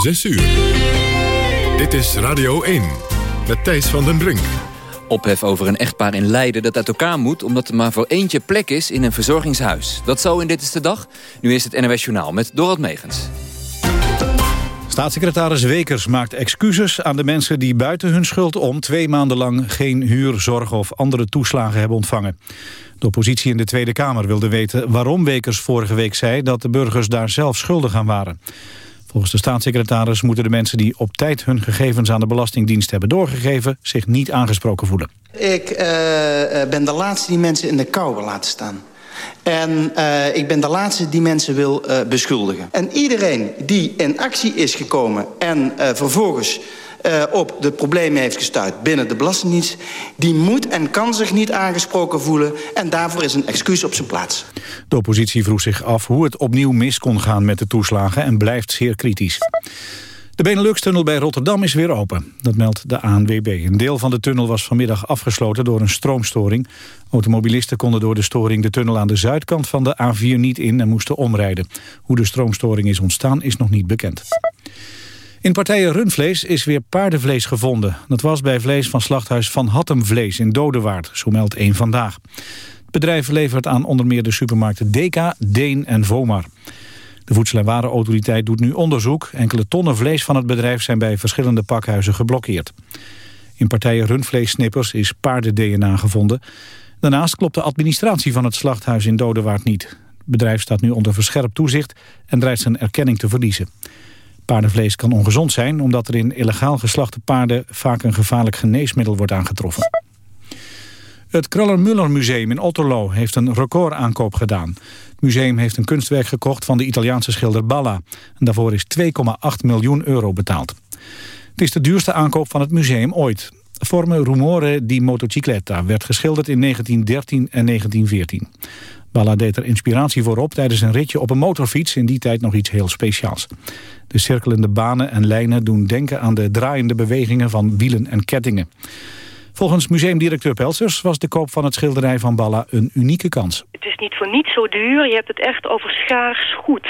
6 uur. Dit is Radio 1 met Thijs van den Brink. Ophef over een echtpaar in Leiden dat uit elkaar moet... omdat er maar voor eentje plek is in een verzorgingshuis. Dat zo in Dit is de Dag. Nu is het NOS Journaal met Dorot Megens. Staatssecretaris Wekers maakt excuses aan de mensen die buiten hun schuld om twee maanden lang geen huur, zorg of andere toeslagen hebben ontvangen. De oppositie in de Tweede Kamer wilde weten waarom Wekers vorige week zei dat de burgers daar zelf schuldig aan waren. Volgens de staatssecretaris moeten de mensen die op tijd hun gegevens aan de Belastingdienst hebben doorgegeven zich niet aangesproken voelen. Ik uh, ben de laatste die mensen in de kou wil laten staan. En uh, ik ben de laatste die mensen wil beschuldigen. En iedereen die in actie is gekomen en vervolgens uh, op de problemen heeft gestuurd binnen de Belastingdienst... die moet en kan zich niet aangesproken voelen... en daarvoor is een excuus op zijn plaats. De oppositie vroeg zich af hoe het opnieuw mis kon gaan met de toeslagen... en blijft zeer kritisch. De Benelux-tunnel bij Rotterdam is weer open. Dat meldt de ANWB. Een deel van de tunnel was vanmiddag afgesloten door een stroomstoring. Automobilisten konden door de storing de tunnel aan de zuidkant van de A4 niet in en moesten omrijden. Hoe de stroomstoring is ontstaan is nog niet bekend. In partijen rundvlees is weer paardenvlees gevonden. Dat was bij vlees van slachthuis Van Hattemvlees in Dodewaard, zo meldt één vandaag. Het bedrijf levert aan onder meer de supermarkten Deka, Deen en Vomar. De Voedsel- en Warenautoriteit doet nu onderzoek. Enkele tonnen vlees van het bedrijf zijn bij verschillende pakhuizen geblokkeerd. In partijen rundvleessnippers is paarden-DNA gevonden. Daarnaast klopt de administratie van het slachthuis in Dodewaard niet. Het bedrijf staat nu onder verscherpt toezicht en dreigt zijn erkenning te verliezen. Paardenvlees kan ongezond zijn omdat er in illegaal geslachte paarden vaak een gevaarlijk geneesmiddel wordt aangetroffen. Het Kraller-Müller Museum in Otterlo heeft een recordaankoop gedaan. Het museum heeft een kunstwerk gekocht van de Italiaanse schilder Balla. En daarvoor is 2,8 miljoen euro betaald. Het is de duurste aankoop van het museum ooit. Vorme Rumore di Motocicletta werd geschilderd in 1913 en 1914. Balla deed er inspiratie voor op tijdens een ritje op een motorfiets... in die tijd nog iets heel speciaals. De cirkelende banen en lijnen doen denken aan de draaiende bewegingen van wielen en kettingen. Volgens museumdirecteur Pelsers was de koop van het schilderij van Balla een unieke kans. Het is niet voor niets zo duur, je hebt het echt over schaars goed.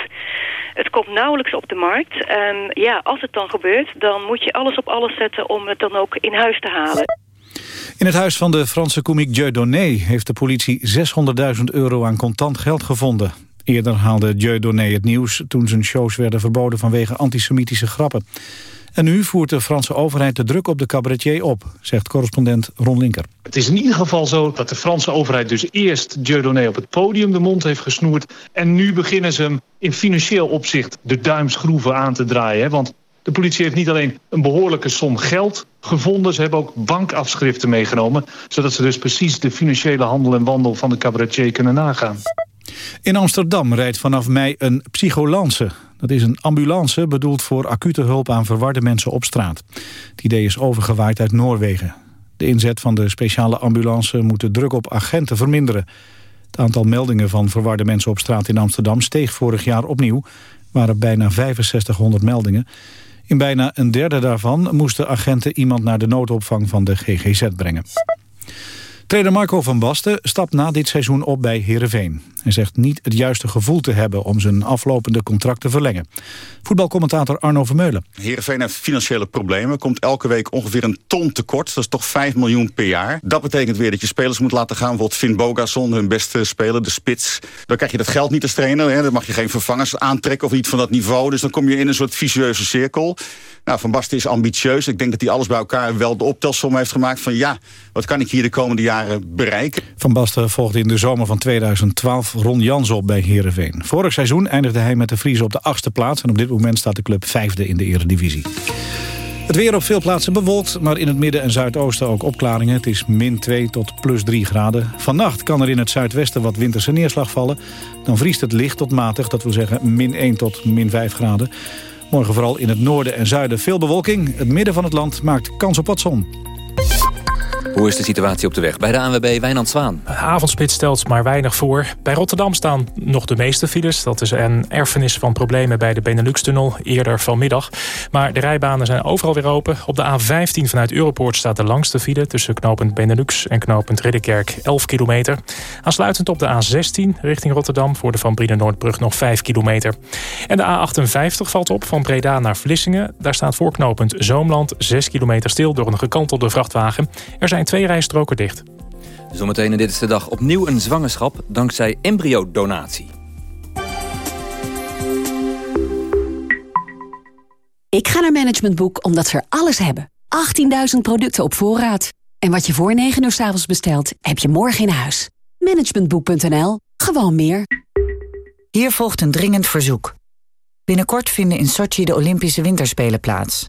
Het komt nauwelijks op de markt en ja, als het dan gebeurt... dan moet je alles op alles zetten om het dan ook in huis te halen. In het huis van de Franse komiek Dieudonné heeft de politie 600.000 euro aan contant geld gevonden. Eerder haalde Dieudonné het nieuws toen zijn shows werden verboden vanwege antisemitische grappen. En nu voert de Franse overheid de druk op de cabaretier op, zegt correspondent Ron Linker. Het is in ieder geval zo dat de Franse overheid dus eerst Dieudonné op het podium de mond heeft gesnoerd. En nu beginnen ze hem in financieel opzicht de duimschroeven aan te draaien. Want de politie heeft niet alleen een behoorlijke som geld gevonden... ze hebben ook bankafschriften meegenomen... zodat ze dus precies de financiële handel en wandel van de cabaretier kunnen nagaan. In Amsterdam rijdt vanaf mei een psycholance. Dat is een ambulance bedoeld voor acute hulp aan verwarde mensen op straat. Het idee is overgewaaid uit Noorwegen. De inzet van de speciale ambulance moet de druk op agenten verminderen. Het aantal meldingen van verwarde mensen op straat in Amsterdam steeg vorig jaar opnieuw. waren bijna 6500 meldingen. In bijna een derde daarvan moesten agenten iemand naar de noodopvang van de GGZ brengen. Trainer Marco van Basten stapt na dit seizoen op bij Heerenveen. Hij zegt niet het juiste gevoel te hebben om zijn aflopende contract te verlengen. Voetbalcommentator Arno Vermeulen. Heerenveen heeft financiële problemen. Komt elke week ongeveer een ton tekort. Dat is toch 5 miljoen per jaar. Dat betekent weer dat je spelers moet laten gaan. Bijvoorbeeld Finn Bogason, hun beste speler, de spits. Dan krijg je dat geld niet als trainer. Hè. Dan mag je geen vervangers aantrekken of iets van dat niveau. Dus dan kom je in een soort vicieuze cirkel. Nou, Van Basten is ambitieus. Ik denk dat hij alles bij elkaar wel de optelsom heeft gemaakt van... ja, wat kan ik hier de komende jaren bereiken? Van Basten volgde in de zomer van 2012 Ron Jans op bij Heerenveen. Vorig seizoen eindigde hij met de Friese op de achtste plaats... en op dit moment staat de club vijfde in de eredivisie. Het weer op veel plaatsen bewolkt, maar in het midden en zuidoosten ook opklaringen. Het is min 2 tot plus 3 graden. Vannacht kan er in het zuidwesten wat winterse neerslag vallen. Dan vriest het licht tot matig, dat wil zeggen min 1 tot min 5 graden. Morgen vooral in het noorden en zuiden veel bewolking. Het midden van het land maakt kans op wat zon. Hoe is de situatie op de weg? Bij de ANWB Wijnand Zwaan. Avondspits stelt maar weinig voor. Bij Rotterdam staan nog de meeste files. Dat is een erfenis van problemen bij de Benelux-tunnel eerder vanmiddag. Maar de rijbanen zijn overal weer open. Op de A15 vanuit Europoort staat de langste file... tussen knooppunt Benelux en knooppunt Ridderkerk 11 kilometer. Aansluitend op de A16 richting Rotterdam... voor de Van Brienen-Noordbrug nog 5 kilometer. En de A58 valt op van Breda naar Vlissingen. Daar staat voor knooppunt Zoomland 6 kilometer stil... door een gekantelde vrachtwagen. Er zijn twee rijstroken dicht. Zometeen in Dit is de Dag opnieuw een zwangerschap dankzij embryodonatie. Ik ga naar Management Boek omdat ze er alles hebben. 18.000 producten op voorraad. En wat je voor 9 uur s avonds bestelt, heb je morgen in huis. Managementboek.nl. Gewoon meer. Hier volgt een dringend verzoek. Binnenkort vinden in Sochi de Olympische Winterspelen plaats.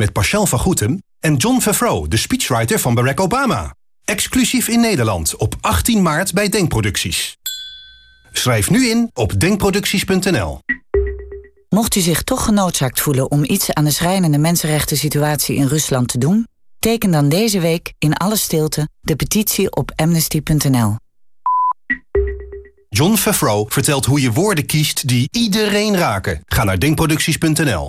met Pascal van Goetem en John Favreau, de speechwriter van Barack Obama. Exclusief in Nederland op 18 maart bij Denkproducties. Schrijf nu in op denkproducties.nl. Mocht u zich toch genoodzaakt voelen om iets aan de schrijnende mensenrechten situatie in Rusland te doen, teken dan deze week in alle stilte de petitie op amnesty.nl. John Favreau vertelt hoe je woorden kiest die iedereen raken. Ga naar denkproducties.nl.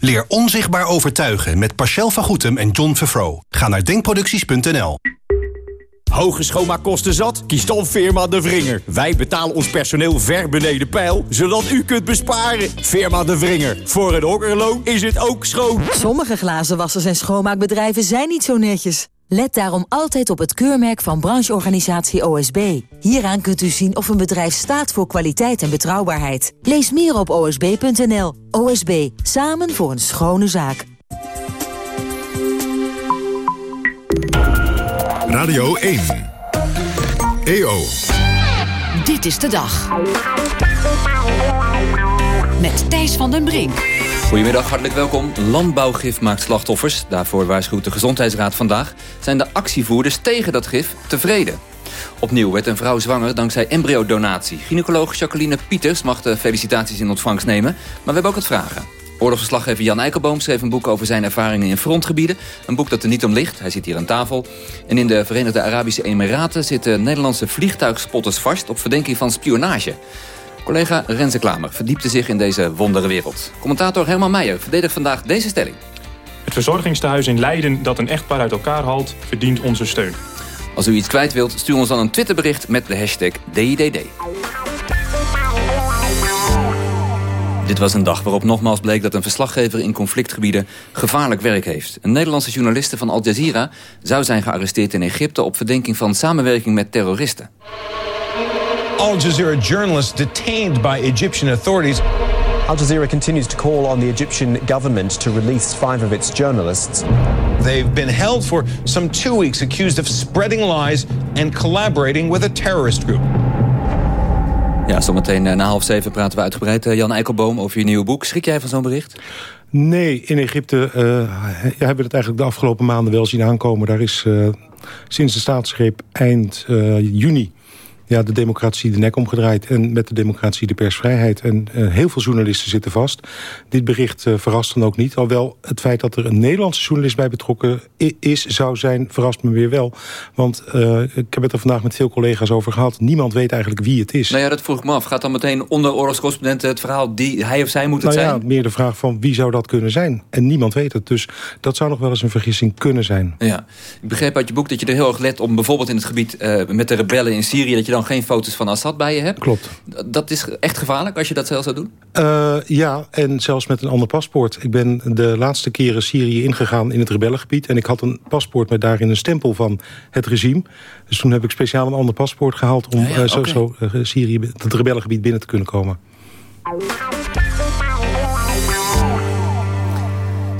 Leer onzichtbaar overtuigen met Pascal van Goetem en John Favreau. Ga naar denkproducties.nl. Hoge schoonmaakkosten zat? Kies dan Firma De Vringer. Wij betalen ons personeel ver beneden pijl, zodat u kunt besparen. Firma De Vringer. Voor een okkerloon is het ook schoon. Sommige glazenwassers en schoonmaakbedrijven zijn niet zo netjes. Let daarom altijd op het keurmerk van brancheorganisatie OSB. Hieraan kunt u zien of een bedrijf staat voor kwaliteit en betrouwbaarheid. Lees meer op osb.nl. OSB, samen voor een schone zaak. Radio 1. EO. Dit is de dag. Met Thijs van den Brink. Goedemiddag, hartelijk welkom. Landbouwgif maakt slachtoffers. Daarvoor waarschuwt de Gezondheidsraad vandaag. Zijn de actievoerders tegen dat gif tevreden? Opnieuw werd een vrouw zwanger dankzij embryodonatie. Gynaecoloog Jacqueline Pieters mag de felicitaties in ontvangst nemen. Maar we hebben ook het vragen. Oorlogsverslaggever Jan Eikelboom schreef een boek over zijn ervaringen in frontgebieden. Een boek dat er niet om ligt. Hij zit hier aan tafel. En in de Verenigde Arabische Emiraten zitten Nederlandse vliegtuigspotters vast... op verdenking van spionage. Collega Renze Klamer verdiepte zich in deze wondere wereld. Commentator Herman Meijer verdedigt vandaag deze stelling. Het verzorgingstehuis in Leiden dat een echtpaar uit elkaar haalt... verdient onze steun. Als u iets kwijt wilt, stuur ons dan een Twitterbericht met de hashtag DIDD. Dit was een dag waarop nogmaals bleek dat een verslaggever in conflictgebieden gevaarlijk werk heeft. Een Nederlandse journaliste van Al Jazeera zou zijn gearresteerd in Egypte op verdenking van samenwerking met terroristen. Al Jazeera journalist detained by Egyptian authorities. Al Jazeera continues to call on the Egyptian government to release five of its journalists. They've been held for some two weeks accused of spreading lies and collaborating with a terrorist group. Ja, zometeen na half zeven praten we uitgebreid, Jan Eikelboom, over je nieuwe boek. Schrik jij van zo'n bericht? Nee, in Egypte uh, hebben we het eigenlijk de afgelopen maanden wel zien aankomen. Daar is uh, sinds de staatsgreep eind uh, juni ja, de democratie de nek omgedraaid. En met de democratie de persvrijheid. En uh, heel veel journalisten zitten vast. Dit bericht uh, verrast dan ook niet. Alhoewel het feit dat er een Nederlandse journalist bij betrokken is, zou zijn, verrast me weer wel. Want uh, ik heb het er vandaag met veel collega's over gehad. Niemand weet eigenlijk wie het is. Nou ja, dat vroeg ik me af. Gaat dan meteen onder oorlogscorrespondenten het verhaal die hij of zij moet het nou zijn? Ja, meer de vraag van wie zou dat kunnen zijn? En niemand weet het. Dus dat zou nog wel eens een vergissing kunnen zijn. Ja. Ik begreep uit je boek dat je er heel erg let om bijvoorbeeld in het gebied met de rebellen in Syrië... dat je dan geen foto's van Assad bij je hebt. Klopt. Dat is echt gevaarlijk als je dat zelf zou doen? Uh, ja, en zelfs met een ander paspoort. Ik ben de laatste keren Syrië ingegaan in het rebellengebied... en ik had een paspoort met daarin een stempel van het regime. Dus toen heb ik speciaal een ander paspoort gehaald... om ja, ja, uh, zo, okay. zo uh, Syrië, het rebellengebied binnen te kunnen komen.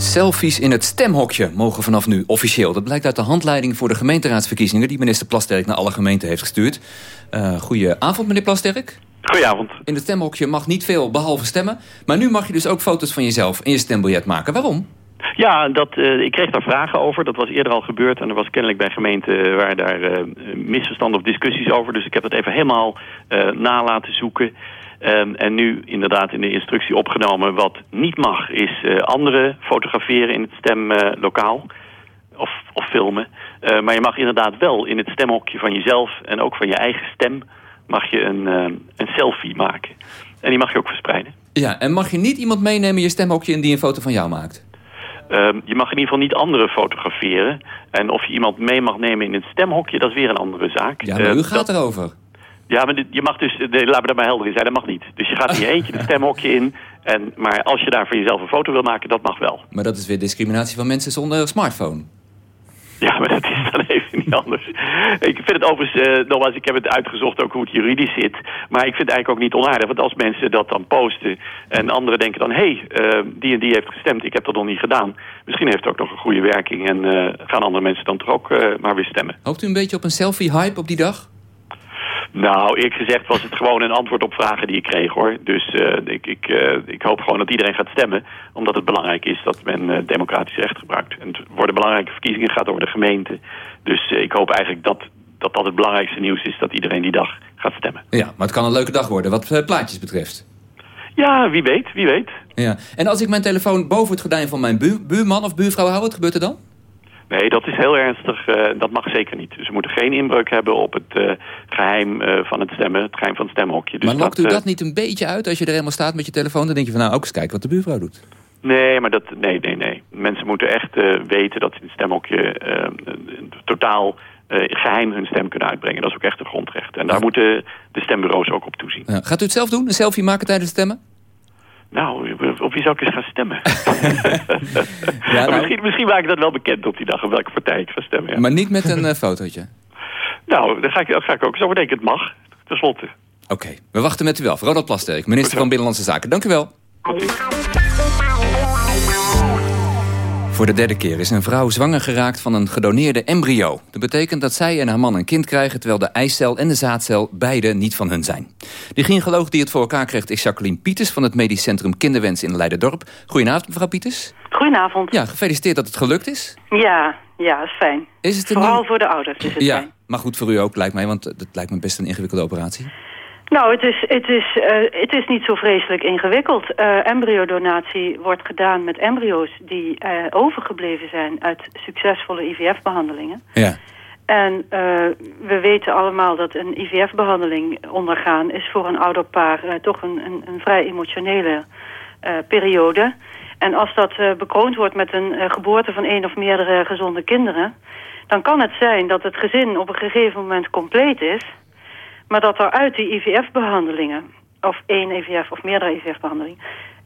Selfies in het stemhokje mogen vanaf nu officieel. Dat blijkt uit de handleiding voor de gemeenteraadsverkiezingen... die minister Plasterk naar alle gemeenten heeft gestuurd. Uh, goedenavond, meneer Plasterk. Goedenavond. In het stemhokje mag niet veel, behalve stemmen. Maar nu mag je dus ook foto's van jezelf in je stembiljet maken. Waarom? Ja, dat, uh, ik kreeg daar vragen over. Dat was eerder al gebeurd. En er was kennelijk bij gemeenten waar daar uh, misverstanden of discussies over. Dus ik heb het even helemaal uh, na laten zoeken. Um, en nu inderdaad in de instructie opgenomen. Wat niet mag is uh, anderen fotograferen in het stemlokaal. Uh, of, of filmen. Uh, maar je mag inderdaad wel in het stemhokje van jezelf... en ook van je eigen stem mag je een, een selfie maken. En die mag je ook verspreiden. Ja, en mag je niet iemand meenemen in je stemhokje... en die een foto van jou maakt? Um, je mag in ieder geval niet anderen fotograferen. En of je iemand mee mag nemen in het stemhokje... dat is weer een andere zaak. Ja, maar u gaat dat... erover. Ja, maar dit, je mag dus, de, laten we daar maar helder in zijn, dat mag niet. Dus je gaat in je eentje het stemhokje in. En, maar als je daar van jezelf een foto wil maken, dat mag wel. Maar dat is weer discriminatie van mensen zonder smartphone. Ja, maar dat is dan even niet anders. Ik vind het overigens, uh, nogmaals, ik heb het uitgezocht ook hoe het juridisch zit. Maar ik vind het eigenlijk ook niet onaardig. Want als mensen dat dan posten en anderen denken dan... hé, hey, uh, die en die heeft gestemd, ik heb dat nog niet gedaan. Misschien heeft het ook nog een goede werking en uh, gaan andere mensen dan toch ook maar weer stemmen. Hoopt u een beetje op een selfie-hype op die dag? Nou, eerlijk gezegd was het gewoon een antwoord op vragen die ik kreeg, hoor. Dus uh, ik, ik, uh, ik hoop gewoon dat iedereen gaat stemmen. Omdat het belangrijk is dat men uh, democratisch recht gebruikt. En het worden belangrijke verkiezingen, gaat over de gemeente. Dus ik hoop eigenlijk dat, dat dat het belangrijkste nieuws is... dat iedereen die dag gaat stemmen. Ja, maar het kan een leuke dag worden, wat plaatjes betreft. Ja, wie weet, wie weet. Ja. En als ik mijn telefoon boven het gordijn van mijn bu buurman of buurvrouw hou, wat gebeurt er dan? Nee, dat is heel ernstig. Uh, dat mag zeker niet. Dus we moeten geen inbreuk hebben op het uh, geheim uh, van het stemmen. Het geheim van het stemhokje. Dus maar lokt u dat niet een beetje uit als je er helemaal staat met je telefoon? Dan denk je van nou ook eens kijken wat de buurvrouw doet. Nee, maar dat, nee, nee, nee. Mensen moeten echt weten dat ze in het stemhokje totaal geheim hun stem kunnen uitbrengen. Dat is ook echt een grondrecht. En daar ja. moeten de stembureaus ook op toezien. Ja. Gaat u het zelf doen? Een selfie maken tijdens het stemmen? Nou, op wie zou ik eens gaan stemmen? ja, nou... misschien, misschien maak ik dat wel bekend op die dag, op welke partij ik ga stemmen. Ja. Maar niet met een uh, fotootje? Nou, daar ga ik, daar ga ik ook eens over denken. Het mag, tenslotte. Oké, okay. we wachten met u wel. Ronald Plasterk, minister van Binnenlandse Zaken. Dank u wel. Voor de derde keer is een vrouw zwanger geraakt van een gedoneerde embryo. Dat betekent dat zij en haar man een kind krijgen... terwijl de eicel en de zaadcel beide niet van hun zijn. De gynaecoloog die het voor elkaar krijgt is Jacqueline Pieters... van het Medisch Centrum Kinderwens in Leiderdorp. Goedenavond, mevrouw Pieters. Goedenavond. Ja, gefeliciteerd dat het gelukt is. Ja, ja, is fijn. Is het Vooral nieuw... voor de ouders is het ja, fijn. maar goed voor u ook, lijkt mij, want het lijkt me best een ingewikkelde operatie. Nou, het is, het, is, uh, het is niet zo vreselijk ingewikkeld. Uh, embryodonatie wordt gedaan met embryo's die uh, overgebleven zijn uit succesvolle IVF-behandelingen. Ja. En we weten allemaal dat een IVF-behandeling ondergaan is voor een ouderpaar toch een, een, een, vrij emotionele periode. En als dat bekroond wordt met een geboorte van één of meerdere gezonde kinderen, dan kan het zijn dat het gezin op een gegeven moment compleet is. Maar dat er uit die IVF-behandelingen, of één IVF of meerdere IVF-behandelingen,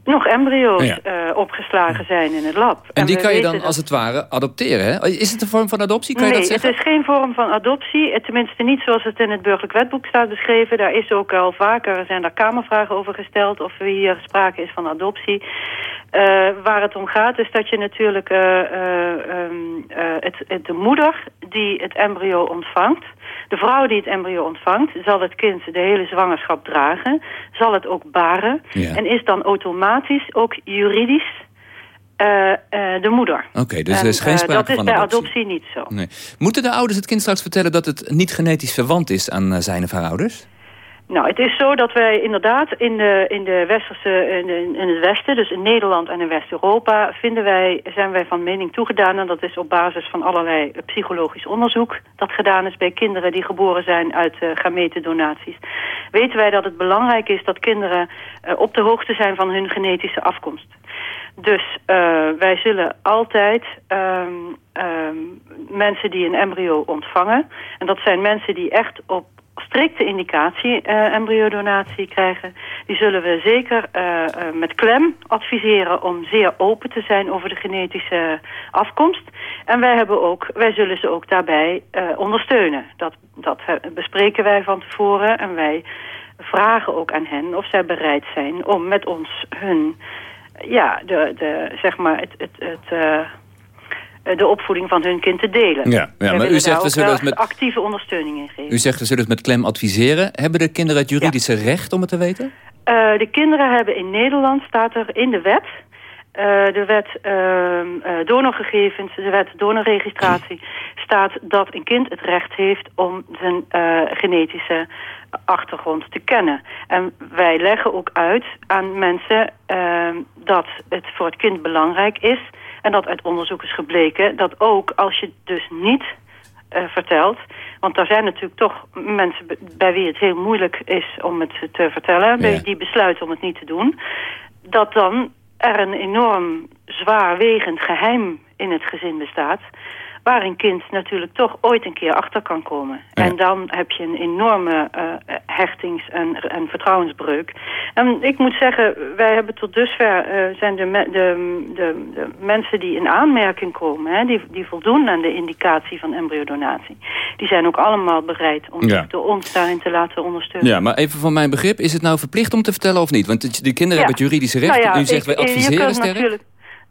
nog embryo's Ja. uh, opgeslagen zijn in het lab. En die kan je dan als het ware adopteren, hè? Is het een vorm van adoptie, kan je nee, dat zeggen? het is geen vorm van adoptie. Eh, Tenminste niet zoals het in het burgerlijk wetboek staat beschreven. Daar is ook al vaker, zijn daar kamervragen over gesteld... of er hier sprake is van adoptie. Eh, waar het om gaat is dat je natuurlijk eh, eh, ehm, eh, het, het- de moeder die het embryo ontvangt... de vrouw die het embryo ontvangt... zal het kind de hele zwangerschap dragen. Zal het ook baren. Ja. En is dan automatisch ook juridisch de moeder. Oké, dus er is geen sprake van adoptie. Dat is bij adoptie niet zo. Nee. Moeten de ouders het kind straks vertellen dat het niet genetisch verwant is aan zijn of haar ouders? Nou, het is zo dat wij inderdaad in, de, in, de westerse, in, in het Westen, dus in Nederland en in West-Europa, wij, zijn wij van mening toegedaan. En dat is op basis van allerlei psychologisch onderzoek dat gedaan is bij kinderen die geboren zijn uit uh, gametendonaties. Weten wij dat het belangrijk is dat kinderen uh, op de hoogte zijn van hun genetische afkomst. Dus uh, wij zullen altijd um, um, mensen die een embryo ontvangen, en dat zijn mensen die echt op strikte indicatie uh, embryodonatie krijgen... die zullen we zeker uh, uh, met klem adviseren om zeer open te zijn over de genetische afkomst. En wij, hebben ook, wij zullen ze ook daarbij ondersteunen. Dat, dat bespreken wij van tevoren en wij vragen ook aan hen of zij bereid zijn om met ons hun... Ja, de, de, zeg maar het... het, het de opvoeding van hun kind te delen. Ja, ja maar u zegt we zullen het met actieve ondersteuning in geven. U zegt we zullen het met klem adviseren. Hebben de kinderen het juridische ja. recht om het te weten? Uh, de kinderen hebben in Nederland, staat er in de wet... Uh, de wet uh, donorgegevens, de wet donorregistratie... staat dat een kind het recht heeft om zijn genetische achtergrond te kennen. En wij leggen ook uit aan mensen dat het voor het kind belangrijk is... En dat uit onderzoek is gebleken dat ook als je dus niet uh, vertelt... want er zijn natuurlijk toch mensen bij wie het heel moeilijk is om het te vertellen... Ja. die besluiten om het niet te doen... dat dan er een enorm zwaarwegend geheim in het gezin bestaat waar een kind natuurlijk toch ooit een keer achter kan komen. Ja. En dan heb je een enorme uh, hechtings- en, en, vertrouwensbreuk. En ik moet zeggen, wij hebben tot dusver uh, zijn de, de, de, de, mensen die in aanmerking komen, hè, die, die voldoen aan de indicatie van embryodonatie, die zijn ook allemaal bereid om ja. door ons daarin te laten ondersteunen. Ja, maar even van mijn begrip, is het nou verplicht om te vertellen of niet? Want de, de kinderen ja. hebben het juridische recht. Nou ja, U zegt, wij adviseren sterk.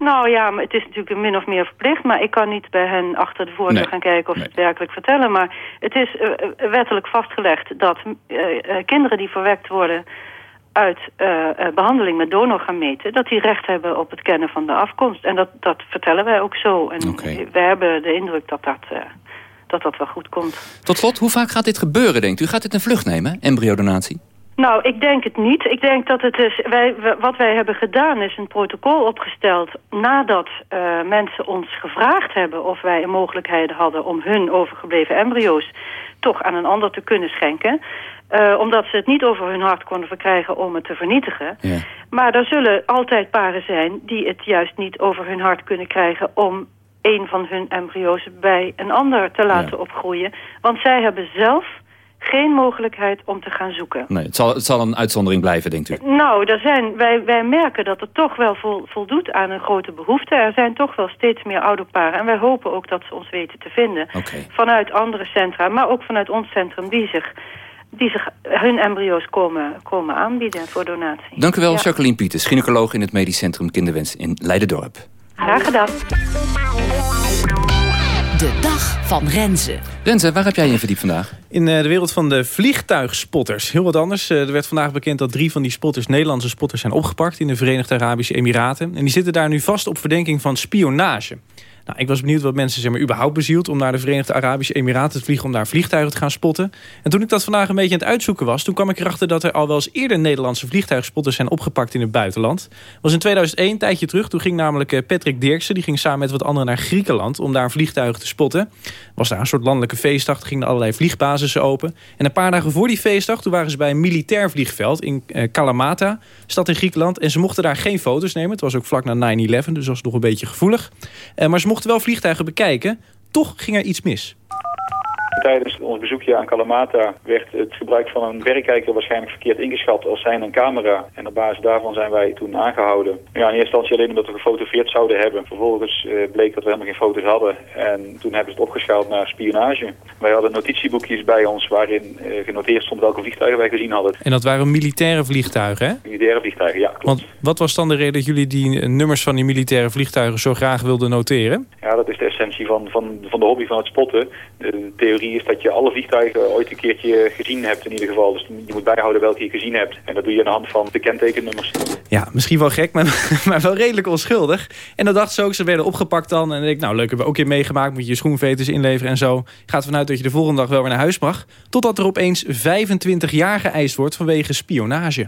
Nou ja, maar het is natuurlijk min of meer verplicht. Maar ik kan niet bij hen achter de voordeur nee. gaan kijken of ze nee. het werkelijk vertellen. Maar het is uh, wettelijk vastgelegd dat uh, kinderen die verwekt worden uit behandeling met donorgameten... dat die recht hebben op het kennen van de afkomst. En dat, dat vertellen wij ook zo. En okay. wij hebben de indruk dat dat, dat dat wel goed komt. Tot slot, hoe vaak gaat dit gebeuren, denkt u? Gaat dit een vlucht nemen, embryodonatie? Nou, ik denk het niet. Ik denk dat het is... Wij, wat wij hebben gedaan is een protocol opgesteld... nadat uh, mensen ons gevraagd hebben of wij een mogelijkheid hadden... om hun overgebleven embryo's toch aan een ander te kunnen schenken. Uh, omdat ze het niet over hun hart konden verkrijgen om het te vernietigen. Ja. Maar er zullen altijd paren zijn die het juist niet over hun hart kunnen krijgen... om een van hun embryo's bij een ander te laten ja. opgroeien. Want zij hebben zelf geen mogelijkheid om te gaan zoeken. Nee, het zal, het zal een uitzondering blijven, denkt u? Nou, er zijn, wij, wij merken dat het toch wel vol, voldoet aan een grote behoefte. Er zijn toch wel steeds meer ouderparen. En wij hopen ook dat ze ons weten te vinden. Okay. Vanuit andere centra, maar ook vanuit ons centrum... die zich, die zich hun embryo's komen, komen aanbieden voor donatie. Dank u wel, ja. Jacqueline Pieters, gynaecoloog in het Medisch Centrum Kinderwens in Leidendorp. Graag gedaan. De dag van Renze. Renze, waar heb jij je verdiept vandaag? In uh, de wereld van de vliegtuigspotters. Heel wat anders. Uh, er werd vandaag bekend dat drie van die spotters, Nederlandse spotters, zijn opgepakt in de Verenigde Arabische Emiraten. En die zitten daar nu vast op verdenking van spionage. Nou, ik was benieuwd wat mensen zeg maar, überhaupt bezield... om naar de Verenigde Arabische Emiraten te vliegen... om daar vliegtuigen te gaan spotten. En toen ik dat vandaag een beetje aan het uitzoeken was... toen kwam ik erachter dat er al wel eens eerder Nederlandse vliegtuigspotters... zijn opgepakt in het buitenland. Was in 2001, een tijdje terug. Toen ging namelijk Patrick Dirksen... die ging samen met wat anderen naar Griekenland... om daar vliegtuigen te spotten. Was daar een soort landelijke feestdag. Er gingen allerlei vliegbasissen open. En een paar dagen voor die feestdag... toen waren ze bij een militair vliegveld in uh, Kalamata... stad in Griekenland. En ze mochten daar geen foto's nemen. Het was ook vlak na 9-11, dus dat was nog een beetje gevoelig. Uh, maar ze mochten wel vliegtuigen bekijken. Toch ging er iets mis. Tijdens ons bezoekje aan Kalamata werd het gebruik van een verrekijker waarschijnlijk verkeerd ingeschat als zijn een camera. En op basis daarvan zijn wij toen aangehouden. Ja, in eerste instantie alleen omdat we gefotografeerd zouden hebben. Vervolgens uh, bleek dat we helemaal geen foto's hadden. En toen hebben ze het opgeschaald naar spionage. Wij hadden notitieboekjes bij ons waarin uh, genoteerd stond welke vliegtuigen wij gezien hadden. En dat waren militaire vliegtuigen, hè? Militaire vliegtuigen, ja. Klopt. Want wat was dan de reden dat jullie die nummers van die militaire vliegtuigen zo graag wilden noteren? Ja, dat is de essentie van, van, van de hobby van het spotten. De theorie is dat je alle vliegtuigen ooit een keertje gezien hebt in ieder geval. Dus je moet bijhouden welke je gezien hebt. En dat doe je aan de hand van de kentekennummers. Ja, misschien wel gek, maar, maar wel redelijk onschuldig. En dan dachten ze ook, ze werden opgepakt dan. En ik, nou leuk, hebben we ook keer meegemaakt. Moet je je schoenveters inleveren en zo. Gaat vanuit dat je de volgende dag wel weer naar huis mag. Totdat er opeens 25 jaar geëist wordt vanwege spionage.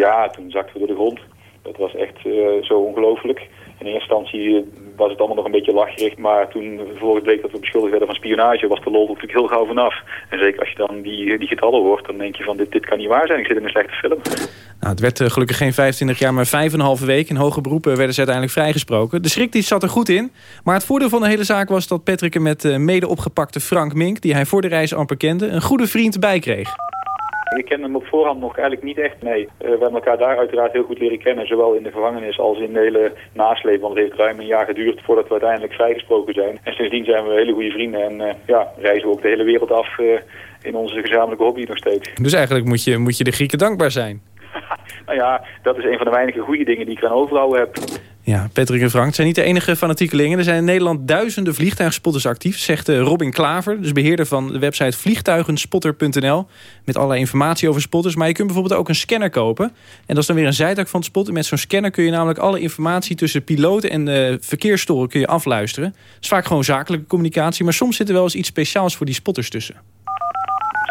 Ja, toen zakten we door de grond. Dat was echt uh, zo ongelooflijk. In eerste instantie was het allemaal nog een beetje lachgericht. Maar toen vervolgens bleek dat we beschuldigd werden van spionage, was de lol natuurlijk heel gauw vanaf. En zeker als je dan die, die getallen hoort, dan denk je van dit, dit kan niet waar zijn. Ik zit in een slechte film. Nou, het werd uh, gelukkig geen 25 jaar, maar 5,5 week. In hoge beroepen werden ze uiteindelijk vrijgesproken. De schrik die zat er goed in. Maar het voordeel van de hele zaak was dat Patrick met uh, mede opgepakte Frank Mink... die hij voor de reis amper kende, een goede vriend bijkreeg. Ik ken hem op voorhand nog eigenlijk niet echt. Nee, uh, we hebben elkaar daar uiteraard heel goed leren kennen. Zowel in de gevangenis als in de hele nasleep. Want het heeft ruim een jaar geduurd voordat we uiteindelijk vrijgesproken zijn. En sindsdien zijn we hele goede vrienden. En uh, ja, reizen we ook de hele wereld af uh, in onze gezamenlijke hobby nog steeds. Dus eigenlijk moet je, moet je de Grieken dankbaar zijn. nou ja, dat is een van de weinige goede dingen die ik aan overhouden heb. Ja, Patrick en Frank zijn niet de enige fanatiekelingen. Er zijn in Nederland duizenden vliegtuigspotters actief, zegt Robin Klaver, dus beheerder van de website vliegtuigenspotter.nl, met allerlei informatie over spotters. Maar je kunt bijvoorbeeld ook een scanner kopen. En dat is dan weer een zijtak van het spotten. Met zo'n scanner kun je namelijk alle informatie tussen piloten en uh, verkeersstoren kun je afluisteren. Dat is vaak gewoon zakelijke communicatie, maar soms zit er wel eens iets speciaals voor die spotters tussen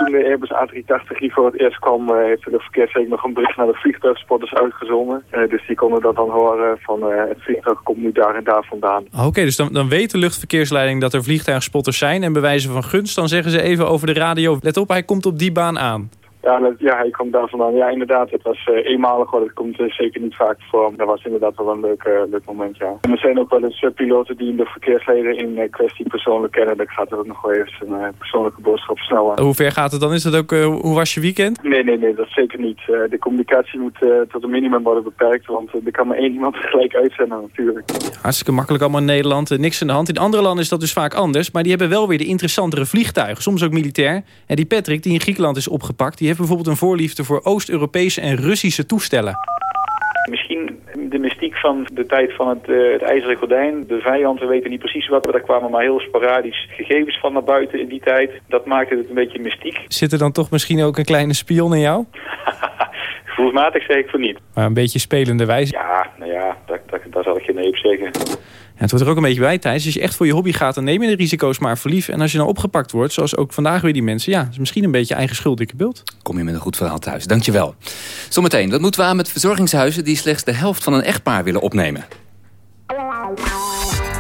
toen de Airbus A380 hier voor het eerst kwam, uh, heeft de verkeersleiding nog een bericht naar de vliegtuigspotters uitgezonden. Uh, dus die konden dat dan horen van uh, het vliegtuig komt nu daar en daar vandaan. Oké, okay, dus dan, dan weet de luchtverkeersleiding dat er vliegtuigspotters zijn en bewijzen van gunst. Dan zeggen ze even over de radio, let op, hij komt op die baan aan. Ja, dat, ja, hij komt daar vandaan. Ja, inderdaad. Het was uh, eenmalig hoor. Dat komt uh, zeker niet vaak voor. Dat was inderdaad wel een leuk, uh, leuk moment, ja. En er zijn ook wel eens piloten die de verkeersleden in kwestie persoonlijk kennen. Dan gaat er ook nog wel eens een persoonlijke boodschap snel aan. Hoe ver gaat het dan? Is dat ook, hoe was je weekend? Nee, nee, nee. Dat zeker niet. de communicatie moet tot een minimum worden beperkt. Want er kan maar één iemand tegelijk uitzenden natuurlijk. Hartstikke makkelijk allemaal in Nederland. niks aan de hand. In andere landen is dat dus vaak anders. Maar die hebben wel weer de interessantere vliegtuigen. Soms ook militair. En die Patrick, die in Griekenland is opgepakt... die heeft bijvoorbeeld een voorliefde voor Oost-Europese en Russische toestellen. Misschien de mystiek van de tijd van het, uh, het ijzeren gordijn. De vijanden weten niet precies wat. Daar kwamen maar heel sporadisch gegevens van naar buiten in die tijd. Dat maakte het een beetje mystiek. Zit er dan toch misschien ook een kleine spion in jou? Gevoelsmatig zeg ik voor niet. Maar een beetje spelende wijze? Ja, nou ja, daar, daar, daar zal ik geen nee op zeggen. Het wordt er ook een beetje bij, Thijs. Als je echt voor je hobby gaat, dan neem je de risico's maar voor lief. En als je dan opgepakt wordt, zoals ook vandaag weer die mensen... ja, is misschien een beetje eigen schuld, dikke beeld. Kom je met een goed verhaal thuis. Dankjewel. Zometeen, wat moeten we aan met verzorgingshuizen... die slechts de helft van een echtpaar willen opnemen?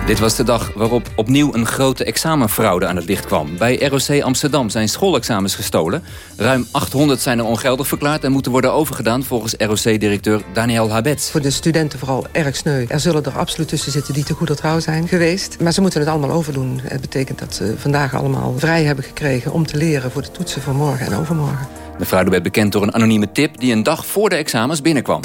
Dit was de dag waarop opnieuw een grote examenfraude aan het licht kwam. Bij ROC Amsterdam zijn schoolexamens gestolen. Ruim 800 zijn er ongeldig verklaard en moeten worden overgedaan... volgens ROC-directeur Daniel Habet. Voor de studenten vooral erg sneu. Er zullen er absoluut tussen zitten die te goede trouw zijn geweest. Maar ze moeten het allemaal overdoen. Het betekent dat ze vandaag allemaal vrij hebben gekregen... om te leren voor de toetsen van morgen en overmorgen. De fraude werd bekend door een anonieme tip... die een dag voor de examens binnenkwam.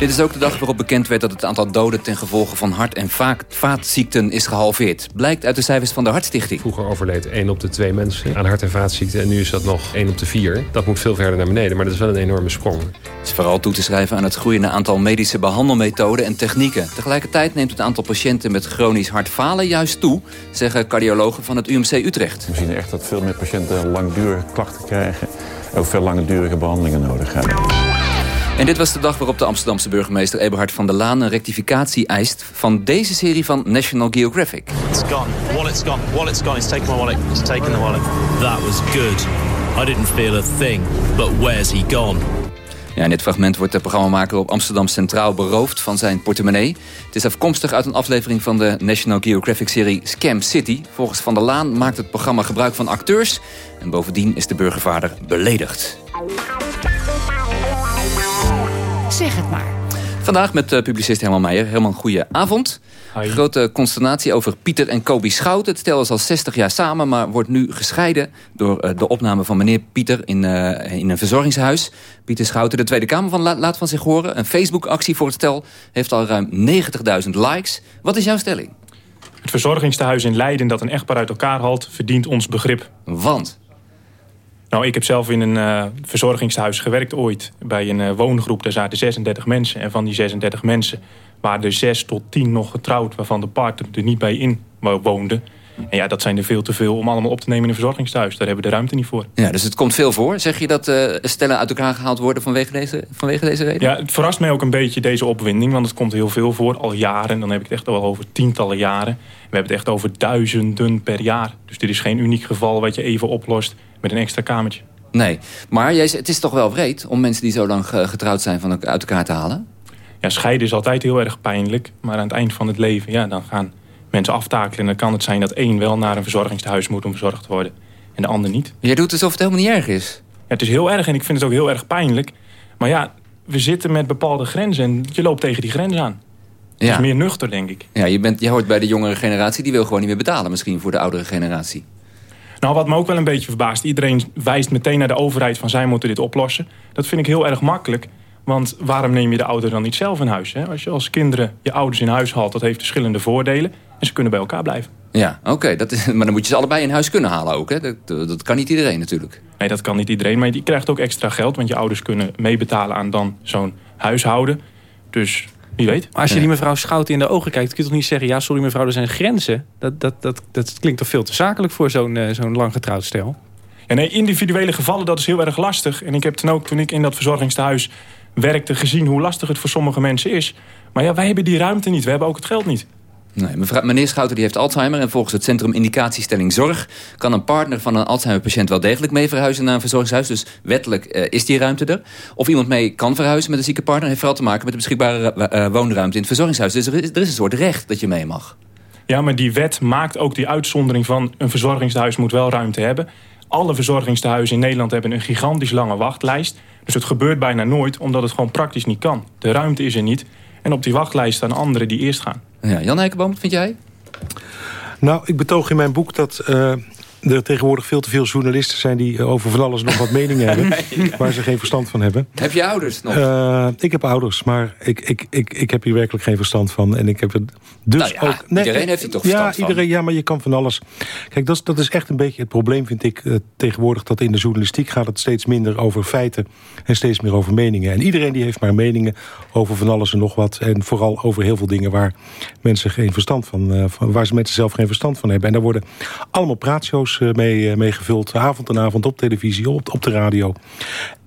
Dit is ook de dag waarop bekend werd dat het aantal doden... ten gevolge van hart- en vaatziekten is gehalveerd. Blijkt uit de cijfers van de Hartstichting. Vroeger overleed 1 op de 2 mensen aan hart- en vaatziekten... en nu is dat nog 1 op de 4. Dat moet veel verder naar beneden, maar dat is wel een enorme sprong. Het is vooral toe te schrijven aan het groeiende aantal medische behandelmethoden en technieken. Tegelijkertijd neemt het aantal patiënten met chronisch hartfalen juist toe... zeggen cardiologen van het UMC Utrecht. We zien echt dat veel meer patiënten langdurige klachten krijgen... en ook veel langdurige behandelingen nodig hebben. En dit was de dag waarop de Amsterdamse burgemeester Eberhard van der Laan... een rectificatie eist van deze serie van National Geographic. It's gone. Wallet's gone. Wallet's gone. It's taken my wallet. It's taken the wallet. That was good. I didn't feel a thing. But where's he gone? Ja, in dit fragment wordt de programmamaker op Amsterdam Centraal beroofd van zijn portemonnee. Het is afkomstig uit een aflevering van de National Geographic-serie Scam City. Volgens Van der Laan maakt het programma gebruik van acteurs... en bovendien is de burgervader beledigd. Zeg het maar. Vandaag met uh, publicist Herman Meijer. Herman, goeie avond. Grote consternatie over Pieter en Kobi Schout. Het stel is al 60 jaar samen, maar wordt nu gescheiden... door uh, de opname van meneer Pieter in, uh, in een verzorgingshuis. Pieter Schouten, de Tweede Kamer van, laat van zich horen. Een Facebook-actie voor het stel heeft al ruim 90.000 likes. Wat is jouw stelling? Het verzorgingstehuis in Leiden dat een echtpaar uit elkaar haalt... verdient ons begrip. Want? Nou, ik heb zelf in een uh, verzorgingshuis gewerkt ooit. Bij een uh, woongroep, daar zaten 36 mensen. En van die 36 mensen waren er zes tot tien nog getrouwd... waarvan de partner er niet bij in woonde. En ja, dat zijn er veel te veel om allemaal op te nemen in een verzorgingstehuis. Daar hebben we de ruimte niet voor. Ja, dus het komt veel voor. Zeg je dat uh, stellen uit elkaar gehaald worden vanwege deze, vanwege deze reden? Ja, het verrast mij ook een beetje deze opwinding. Want het komt heel veel voor, al jaren. Dan heb ik het echt al over tientallen jaren. We hebben het echt over duizenden per jaar. Dus dit is geen uniek geval wat je even oplost met een extra kamertje. Nee, maar jij, het is toch wel wreed om mensen die zo lang getrouwd zijn van uit elkaar te halen? Ja, scheiden is altijd heel erg pijnlijk. Maar aan het eind van het leven, ja, dan gaan mensen aftakelen. En dan kan het zijn dat één wel naar een verzorgingstehuis moet om verzorgd te worden. En de ander niet. Jij doet alsof het helemaal niet erg is. Ja, het is heel erg en ik vind het ook heel erg pijnlijk. Maar ja, we zitten met bepaalde grenzen en je loopt tegen die grens aan. Ja. is meer nuchter, denk ik. Ja, je, bent, je hoort bij de jongere generatie, die wil gewoon niet meer betalen misschien voor de oudere generatie. Nou, wat me ook wel een beetje verbaast. Iedereen wijst meteen naar de overheid van zij moeten dit oplossen. Dat vind ik heel erg makkelijk. Want waarom neem je de ouder dan niet zelf in huis? Hè? Als je als kinderen je ouders in huis haalt, dat heeft verschillende voordelen. En ze kunnen bij elkaar blijven. Ja, oké. is, maar dan moet je ze allebei in huis kunnen halen ook. Hè? Dat, dat kan niet iedereen natuurlijk. Nee, dat kan niet iedereen. Maar je krijgt ook extra geld. Want je ouders kunnen meebetalen aan dan zo'n huishouden. Dus wie weet. Maar als je die mevrouw Schouten in de ogen kijkt... kun je toch niet zeggen... ja, sorry mevrouw, er zijn grenzen. Dat, dat, dat, dat klinkt toch veel te zakelijk voor zo'n uh, zo'n lang getrouwd stel? Ja, nee, individuele gevallen, dat is heel erg lastig. En ik heb toen ook, toen ik in dat verzorgingstehuis werkte... gezien hoe lastig het voor sommige mensen is. Maar ja, wij hebben die ruimte niet. We hebben ook het geld niet. Nee, meneer Schouten die heeft Alzheimer... en volgens het Centrum Indicatiestelling Zorg... kan een partner van een Alzheimer-patiënt wel degelijk mee verhuizen naar een verzorgingshuis. Dus wettelijk uh, is die ruimte er. Of iemand mee kan verhuizen met een zieke partner... heeft vooral te maken met de beschikbare uh, woonruimte in het verzorgingshuis. Dus er is, er is een soort recht dat je mee mag. Ja, maar die wet maakt ook die uitzondering van... een verzorgingshuis moet wel ruimte hebben. Alle verzorgingstehuizen in Nederland hebben een gigantisch lange wachtlijst. Dus het gebeurt bijna nooit, omdat het gewoon praktisch niet kan. De ruimte is er niet. En op die wachtlijst staan anderen die eerst gaan. Ja, Jan Eikenboom, wat vind jij? Nou, ik betoog in mijn boek dat uh, er tegenwoordig veel te veel journalisten zijn... die over van alles nog wat meningen hebben... waar ze geen verstand van hebben. Heb je ouders nog? Uh, ik heb ouders, maar ik, ik, ik, ik heb hier werkelijk geen verstand van. En ik heb het dus nou ja, ook... Nee, iedereen heeft er toch verstand ja, iedereen, Ja, maar je kan van alles... Kijk, dat is, dat is echt een beetje het probleem, vind ik, uh, tegenwoordig... dat in de journalistiek gaat het steeds minder over feiten... en steeds meer over meningen. En iedereen die heeft maar meningen over van alles en nog wat. En vooral over heel veel dingen waar mensen geen verstand van... Uh, van waar ze mensen zelf geen verstand van hebben. En daar worden allemaal praatshows mee, mee gevuld. Avond en avond op televisie, op, op de radio.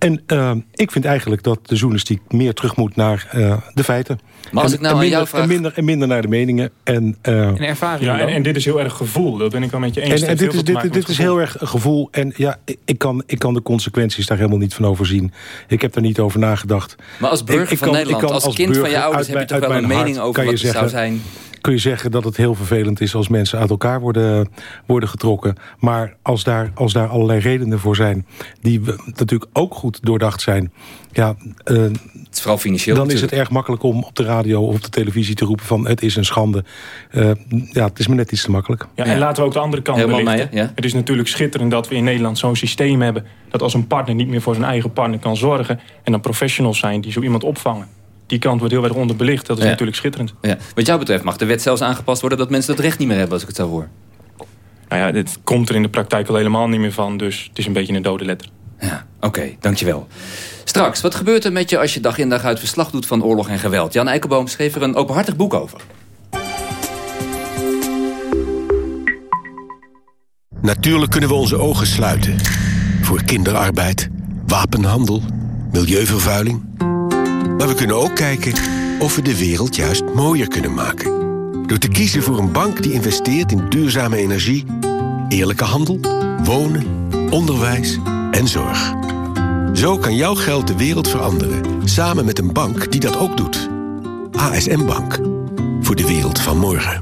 En uh, ik vind eigenlijk dat de journalistiek meer terug moet naar uh, de feiten. Maar als en, ik nou en, minder, minder, en, minder, en minder naar de meningen. En, uh, en ervaring. Ja, en, en, dit is heel erg gevoel. Dat ben ik wel met je eens. En, en dit, is, dit, dit is heel erg een gevoel. En ja, ik kan, ik kan de consequenties daar helemaal niet van overzien. Ik heb daar niet over nagedacht. Maar als burger ik, van kan, Nederland, als, als kind van je ouders... heb je toch wel een mening over wat het zou zijn kun je zeggen dat het heel vervelend is als mensen uit elkaar worden, worden getrokken. Maar als daar, als daar allerlei redenen voor zijn, die natuurlijk ook goed doordacht zijn... Ja, uh, het is vooral financieel Dan natuurlijk. is het erg makkelijk om op de radio of op de televisie te roepen van het is een schande. Uh, ja, het is me net iets te makkelijk. Ja, en ja. laten we ook de andere kant Helemaal belichten. Mee, ja? Het is natuurlijk schitterend dat we in Nederland zo'n systeem hebben... dat als een partner niet meer voor zijn eigen partner kan zorgen... en dan professionals zijn die zo iemand opvangen die kant wordt heel erg onderbelicht. Dat is ja. natuurlijk schitterend. Ja. Wat jou betreft mag de wet zelfs aangepast worden... dat mensen dat recht niet meer hebben, als ik het zo hoor. Nou ja, dit komt er in de praktijk al helemaal niet meer van. Dus het is een beetje een dode letter. Ja, oké, dankjewel. Straks, wat gebeurt er met je als je dag in dag uit verslag doet van oorlog en geweld? Jan Eikelboom schreef er een openhartig boek over. Natuurlijk kunnen we onze ogen sluiten. Voor kinderarbeid, wapenhandel, milieuvervuiling... Maar we kunnen ook kijken of we de wereld juist mooier kunnen maken. Door te kiezen voor een bank die investeert in duurzame energie... eerlijke handel, wonen, onderwijs en zorg. Zo kan jouw geld de wereld veranderen, samen met een bank die dat ook doet. ASM Bank, voor de wereld van morgen.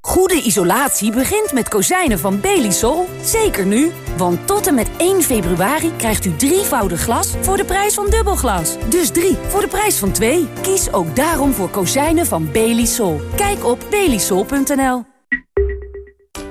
Goede isolatie begint met kozijnen van Belisol. Zeker nu, want tot en met 1 februari krijgt u drievoudig glas voor de prijs van dubbelglas. Dus drie voor de prijs van twee. Kies ook daarom voor kozijnen van Belisol. Kijk op belisol.nl.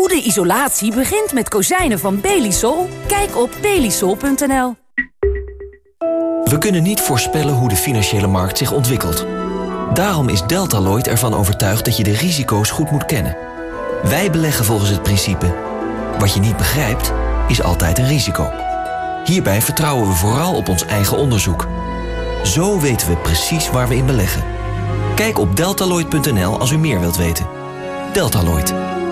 Goede isolatie begint met kozijnen van Belisol. Kijk op belisol.nl. We kunnen niet voorspellen hoe de financiële markt zich ontwikkelt. Daarom is Deltaloid ervan overtuigd dat je de risico's goed moet kennen. Wij beleggen volgens het principe... wat je niet begrijpt, is altijd een risico. Hierbij vertrouwen we vooral op ons eigen onderzoek. Zo weten we precies waar we in beleggen. Kijk op deltaloid.nl als u meer wilt weten. Deltaloid.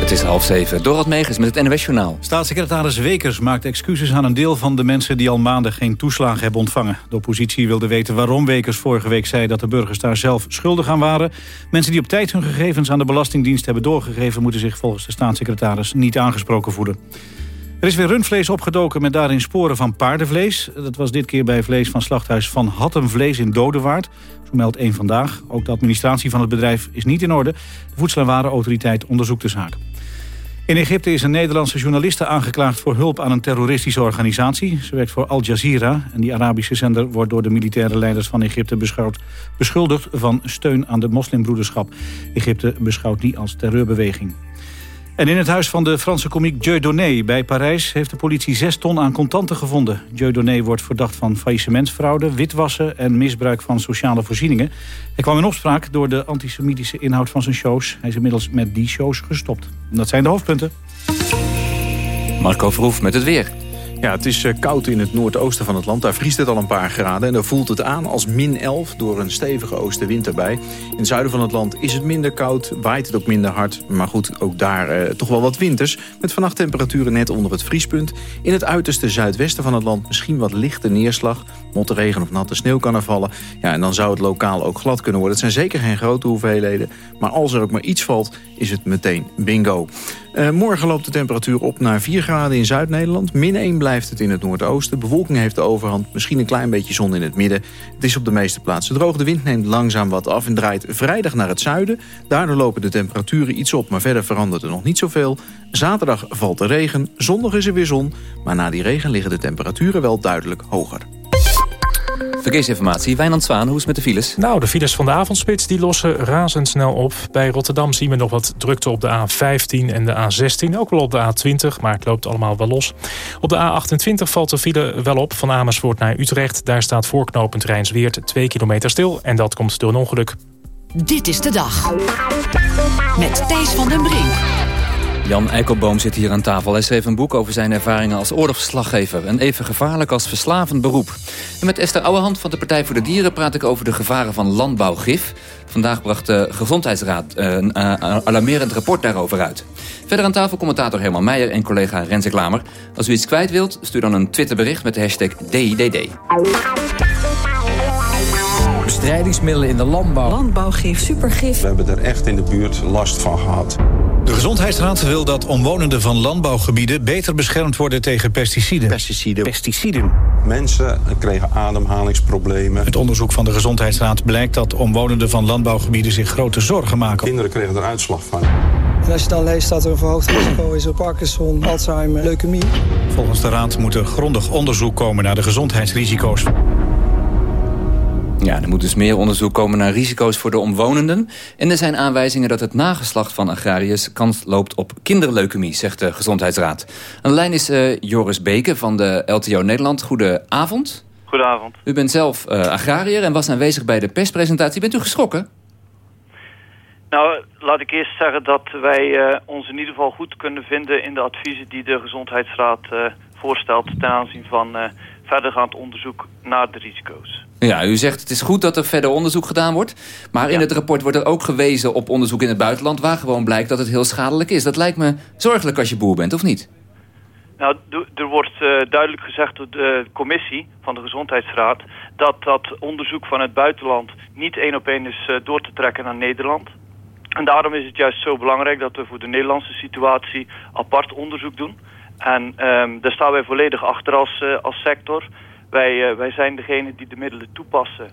Het is half zeven. Dorot Megens met het NOS-journaal. Staatssecretaris Wekers maakt excuses aan een deel van de mensen... die al maanden geen toeslagen hebben ontvangen. De oppositie wilde weten waarom Wekers vorige week zei... dat de burgers daar zelf schuldig aan waren. Mensen die op tijd hun gegevens aan de Belastingdienst hebben doorgegeven... moeten zich volgens de staatssecretaris niet aangesproken voelen. Er is weer rundvlees opgedoken met daarin sporen van paardenvlees. Dat was dit keer bij vlees van slachthuis Van Hattemvlees in Dodewaard. Zo meldt één vandaag. Ook de administratie van het bedrijf is niet in orde. De Voedsel- en Warenautoriteit onderzoekt de zaak. In Egypte is een Nederlandse journaliste aangeklaagd voor hulp aan een terroristische organisatie. Ze werkt voor Al Jazeera en die Arabische zender wordt door de militaire leiders van Egypte beschuldigd van steun aan de moslimbroederschap. Egypte beschouwt die als terreurbeweging. En in het huis van de Franse komiek Dieudonné bij Parijs... heeft de politie zes ton aan contanten gevonden. Dieudonné wordt verdacht van faillissementsfraude, witwassen... en misbruik van sociale voorzieningen. Hij kwam in opspraak door de antisemitische inhoud van zijn shows. Hij is inmiddels met die shows gestopt. Dat zijn de hoofdpunten. Marco Verhoef met het weer. Ja, het is eh, koud in het noordoosten van het land. Daar vriest het al een paar graden. En daar voelt het aan als min 11 door een stevige oostenwind erbij. In het zuiden van het land is het minder koud. Waait het ook minder hard. Maar goed, ook daar eh, toch wel wat winters. Met vannacht temperaturen net onder het vriespunt. In het uiterste zuidwesten van het land misschien wat lichte neerslag. Motregen of natte sneeuw kan er vallen. Ja, en dan zou het lokaal ook glad kunnen worden. Het zijn zeker geen grote hoeveelheden. Maar als er ook maar iets valt, is het meteen bingo. Uh, morgen loopt de temperatuur op naar 4 graden in Zuid-Nederland. Min 1 blijft het in het noordoosten. Bewolking heeft de overhand. Misschien een klein beetje zon in het midden. Het is op de meeste plaatsen droog. De wind neemt langzaam wat af en draait vrijdag naar het zuiden. Daardoor lopen de temperaturen iets op, maar verder verandert er nog niet zoveel. Zaterdag valt de regen. Zondag is er weer zon. Maar na die regen liggen de temperaturen wel duidelijk hoger. Verkeersinformatie, Wijnand Zwaan, hoe is het met de files? Nou, de files van de avondspits die lossen razendsnel op. Bij Rotterdam zien we nog wat drukte op de A15 en de A16. Ook wel op de A20, maar het loopt allemaal wel los. Op de A28 valt de file wel op van Amersfoort naar Utrecht. Daar staat voorknopend Rijnsweert 2 kilometer stil. En dat komt door een ongeluk. Dit is de dag. Met Thijs van den Brink. Jan Eikelboom zit hier aan tafel. Hij schreef een boek over zijn ervaringen als oorlogsverslaggever. Een even gevaarlijk als verslavend beroep. En met Esther Ouwehand van de Partij voor de Dieren... praat ik over de gevaren van landbouwgif. Vandaag bracht de Gezondheidsraad een alarmerend rapport daarover uit. Verder aan tafel commentator Herman Meijer en collega Renze Klamer. Als u iets kwijt wilt, stuur dan een Twitterbericht met de hashtag DIDD. Bestrijdingsmiddelen in de landbouw. Landbouwgif, supergif. We hebben er echt in de buurt last van gehad. De Gezondheidsraad wil dat omwonenden van landbouwgebieden... beter beschermd worden tegen pesticiden. Pesticiden. Pesticiden. Mensen kregen ademhalingsproblemen. Het onderzoek van de Gezondheidsraad blijkt dat omwonenden van landbouwgebieden... zich grote zorgen maken. Kinderen kregen er uitslag van. En als je dan leest dat er een verhoogd risico is op Parkinson, Alzheimer, leukemie... Volgens de Raad moet er grondig onderzoek komen naar de gezondheidsrisico's. Ja, er moet dus meer onderzoek komen naar risico's voor de omwonenden. En er zijn aanwijzingen dat het nageslacht van agrariërs kans loopt op kinderleukemie, zegt de Gezondheidsraad. Aan de lijn is uh, Joris Beke van de LTO Nederland. Goedenavond. Goedenavond. U bent zelf uh, agrariër en was aanwezig bij de perspresentatie. Bent u geschrokken? Nou, laat ik eerst zeggen dat wij uh, ons in ieder geval goed kunnen vinden in de adviezen die de Gezondheidsraad voorstelt ten aanzien van verdergaand onderzoek naar de risico's. Ja, u zegt het is goed dat er verder onderzoek gedaan wordt. Maar in het rapport wordt er ook gewezen op onderzoek in het buitenland... waar gewoon blijkt dat het heel schadelijk is. Dat lijkt me zorgelijk als je boer bent, of niet? Nou, er wordt uh, duidelijk gezegd door de commissie van de Gezondheidsraad... dat dat onderzoek van het buitenland niet één op één is uh, door te trekken naar Nederland. En daarom is het juist zo belangrijk dat we voor de Nederlandse situatie apart onderzoek doen. En um, daar staan wij volledig achter als, uh, als sector. Wij, wij zijn degene die de middelen toepassen.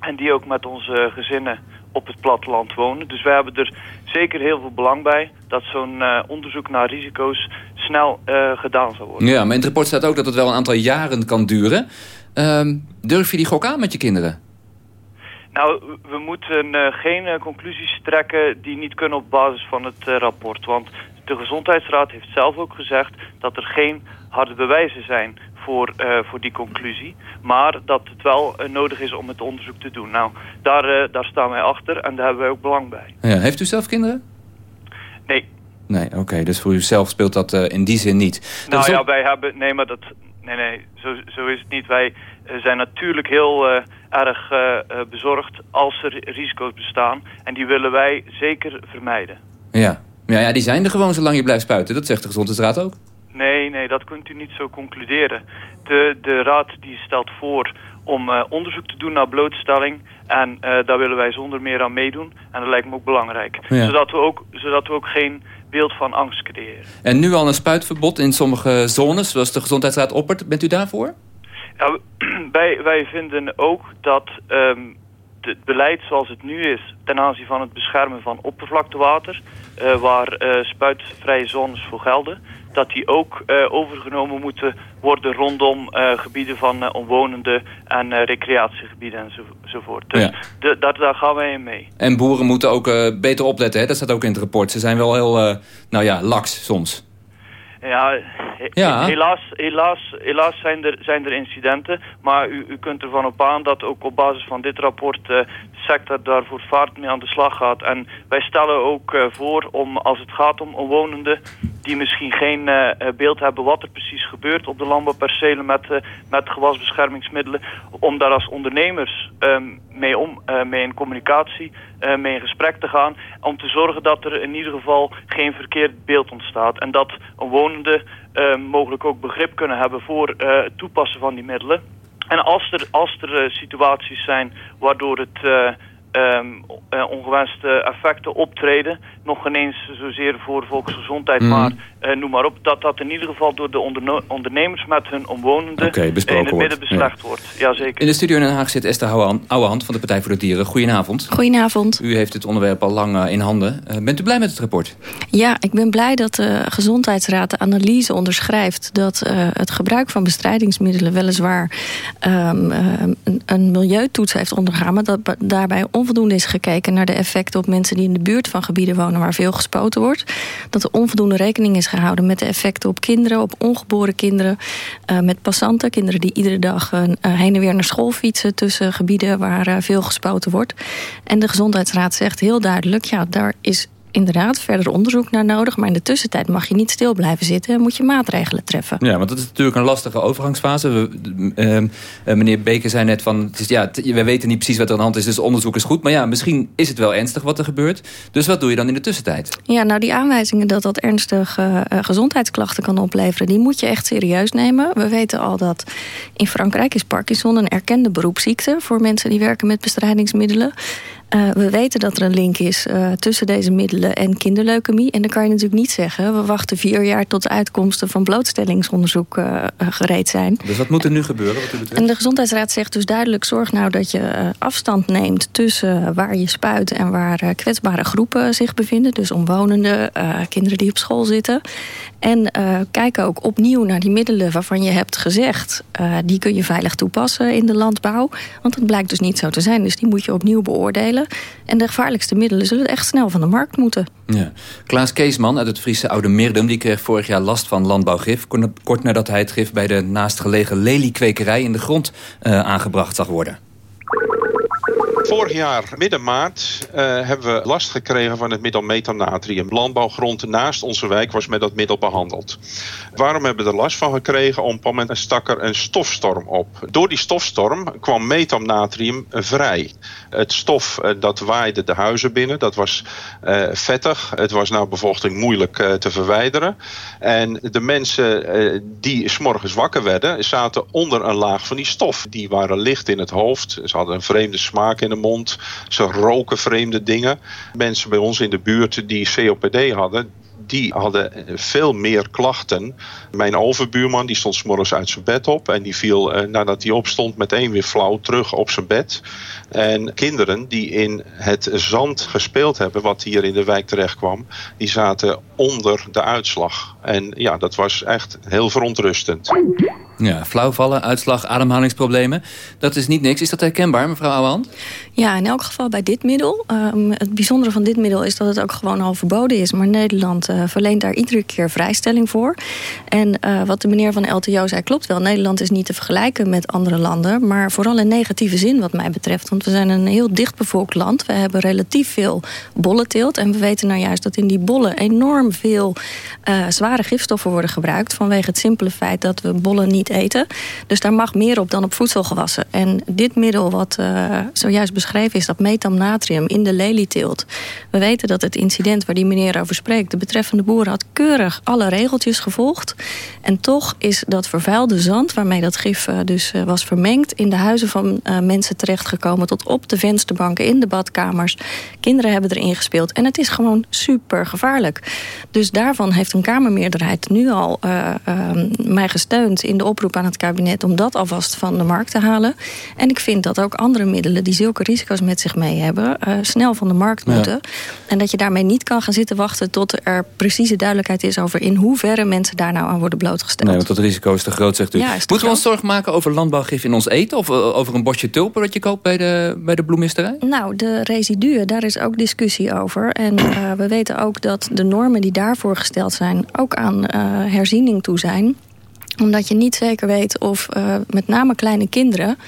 En die ook met onze gezinnen op het platteland wonen. Dus wij hebben er zeker heel veel belang bij dat zo'n uh, onderzoek naar risico's snel uh, gedaan zal worden. Ja, maar in het rapport staat ook dat het wel een aantal jaren kan duren. Uh, durf je die gok aan met je kinderen? Nou, we moeten geen conclusies trekken die niet kunnen op basis van het rapport. Want de Gezondheidsraad heeft zelf ook gezegd dat er geen harde bewijzen zijn voor, uh, voor die conclusie. Maar dat het wel uh, nodig is om het onderzoek te doen. Nou, daar, uh, daar staan wij achter en daar hebben wij ook belang bij. Ja, heeft u zelf kinderen? Nee. Nee, oké. Okay, dus voor uzelf speelt dat in die zin niet. Nou ja, wij hebben... Nee, maar dat... Nee, nee, zo, zo is het niet. Wij zijn natuurlijk heel erg bezorgd als er risico's bestaan. En die willen wij zeker vermijden. Ja. Ja, ja, die zijn er gewoon zolang je blijft spuiten. Dat zegt de Gezondheidsraad ook. Nee, nee, dat kunt u niet zo concluderen. De, de raad die stelt voor om uh, onderzoek te doen naar blootstelling. En uh, daar willen wij zonder meer aan meedoen. En dat lijkt me ook belangrijk. Ja. Zodat, we ook, zodat we ook geen beeld van angst creëren. En nu al een spuitverbod in sommige zones, zoals de Gezondheidsraad oppert. Bent u daarvoor? Ja, wij, wij vinden ook dat um, het beleid zoals het nu is... ten aanzien van het beschermen van oppervlaktewater... Uh, waar spuitvrije zones voor gelden dat die ook uh, overgenomen moeten worden rondom uh, gebieden van uh, omwonenden en recreatiegebieden enzovoort. Dus ja. de, dat, daar gaan wij in mee. En boeren moeten ook beter opletten, hè? dat staat ook in het rapport. Ze zijn wel heel, nou ja, laks soms. Ja, helaas, helaas, helaas zijn, er, zijn er incidenten. Maar u, u kunt ervan op aan dat ook op basis van dit rapport de sector daarvoor vaart mee aan de slag gaat. En wij stellen ook uh, voor om, als het gaat om omwonenden die misschien geen uh, beeld hebben wat er precies gebeurt op de landbouwpercelen met, met gewasbeschermingsmiddelen, om daar als ondernemers um, mee, om, mee in communicatie, mee in gesprek te gaan, om te zorgen dat er in ieder geval geen verkeerd beeld ontstaat. En dat omwonenden um, mogelijk ook begrip kunnen hebben voor het toepassen van die middelen. En als er, als er uh, situaties zijn waardoor het um, uh, ongewenste effecten optreden, nog ineens zozeer voor volksgezondheid, mm. maar noem maar op, dat dat in ieder geval door de onderne ondernemers met hun omwonenden okay, in het midden beslecht ja. wordt. Jazeker. In de studio in Den Haag zit Esther Ouwehand van de Partij voor de Dieren. Goedenavond. Goedenavond. U heeft het onderwerp al lang in handen. bent u blij met het rapport? Ja, ik ben blij dat de Gezondheidsraad de analyse onderschrijft dat het gebruik van bestrijdingsmiddelen weliswaar um, een, een milieutoets heeft ondergaan, maar dat daarbij onvoldoende is gekeken naar de effecten op mensen die in de buurt van gebieden wonen waar veel gespoten wordt. Dat er onvoldoende rekening is gehouden met de effecten op kinderen, op ongeboren kinderen, uh, met passanten, kinderen die iedere dag uh, heen en weer naar school fietsen tussen gebieden waar veel gespoten wordt. En de Gezondheidsraad zegt heel duidelijk, ja, daar is inderdaad verder onderzoek naar nodig. Maar in de tussentijd mag je niet stil blijven zitten en moet je maatregelen treffen. Ja, want dat is natuurlijk een lastige overgangsfase. We, uh, meneer Beker zei net van, het is, ja, we weten niet precies wat er aan de hand is, dus onderzoek is goed. Maar ja, misschien is het wel ernstig wat er gebeurt. Dus wat doe je dan in de tussentijd? Ja, nou die aanwijzingen dat dat ernstige uh, gezondheidsklachten kan opleveren, die moet je echt serieus nemen. We weten al dat in Frankrijk is Parkinson een erkende beroepsziekte voor mensen die werken met bestrijdingsmiddelen. Uh, we weten dat er een link is uh, tussen deze middelen en kinderleukemie. En dan kan je natuurlijk niet zeggen... we wachten vier jaar tot de uitkomsten van blootstellingsonderzoek uh, gereed zijn. Dus wat moet er nu gebeuren wat u betreft? En de Gezondheidsraad zegt dus duidelijk... zorg nou dat je afstand neemt tussen waar je spuit... en waar kwetsbare groepen zich bevinden. Dus omwonenden, kinderen die op school zitten. En kijk ook opnieuw naar die middelen waarvan je hebt gezegd... die kun je veilig toepassen in de landbouw. Want dat blijkt dus niet zo te zijn. Dus die moet je opnieuw beoordelen. En de gevaarlijkste middelen zullen echt snel van de markt moeten. Ja. Klaas Keesman uit het Friese Oude Meerdum... die kreeg vorig jaar last van landbouwgif... kort nadat hij het gif bij de naastgelegen leliekwekerij... in de grond uh, aangebracht zag worden. Vorig jaar, midden maart, uh, hebben we last gekregen van het middel metanatrium. Landbouwgrond naast onze wijk was met dat middel behandeld. Waarom hebben we er last van gekregen? Op een moment stak er een stofstorm op. Door die stofstorm kwam metamnatrium vrij. Het stof uh, dat waaide de huizen binnen. Dat was uh, vettig. Het was nou bevochting moeilijk te verwijderen. En de mensen die s'morgens wakker werden... zaten onder een laag van die stof. Die waren licht in het hoofd. Ze hadden een vreemde smaak in de mond. Ze roken vreemde dingen. Mensen bij ons in de buurt die COPD hadden die hadden veel meer klachten. Mijn overbuurman die stond s'morgens uit zijn bed op... en die viel eh, nadat hij opstond meteen weer flauw terug op zijn bed. En kinderen die in het zand gespeeld hebben... wat hier in de wijk terecht kwam... die zaten onder de uitslag. En ja, dat was echt heel verontrustend. Ja, flauwvallen, uitslag, ademhalingsproblemen. Dat is niet niks. Is dat herkenbaar, mevrouw Ouwehand? Ja, in elk geval bij dit middel. Um, het bijzondere van dit middel is dat het ook gewoon al verboden is. Maar Nederland uh, verleent daar iedere keer vrijstelling voor. En uh, wat de meneer van LTO zei klopt wel. Nederland is niet te vergelijken met andere landen. Maar vooral in negatieve zin wat mij betreft. Want we zijn een heel dichtbevolkt land. We hebben relatief veel bollenteelt. En we weten nou juist dat in die bollen enorm veel uh, zware gifstoffen worden gebruikt. Vanwege het simpele feit dat we bollen niet eten. Dus daar mag meer op dan op voedselgewassen. En dit middel wat uh, zojuist beschreven is, dat metamnatrium in de lelieteelt. We weten dat het incident waar die meneer over spreekt... de betreffende boer had keurig alle regeltjes gevolgd. En toch is dat vervuilde zand waarmee dat gif uh, dus was vermengd... in de huizen van mensen terechtgekomen tot op de vensterbanken, in de badkamers. Kinderen hebben erin gespeeld. En het is gewoon super gevaarlijk. Dus daarvan heeft een Kamermeerderheid nu al mij gesteund in de op oproep aan het kabinet om dat alvast van de markt te halen. En ik vind dat ook andere middelen die zulke risico's met zich mee hebben, uh, snel van de markt ja. moeten. En dat je daarmee niet kan gaan zitten wachten tot er precieze duidelijkheid is over in hoeverre mensen daar nou aan worden blootgesteld. Nee, want dat risico is te groot, zegt u. Ja, Moeten we ons zorgen maken over landbouwgif in ons eten? Of uh, over een bosje tulpen dat je koopt bij de, bij de bloemisterij? Nou, de residuen, daar is ook discussie over. En uh, we weten ook dat de normen die daarvoor gesteld zijn ook aan herziening toe zijn omdat je niet zeker weet of uh, met name kleine kinderen...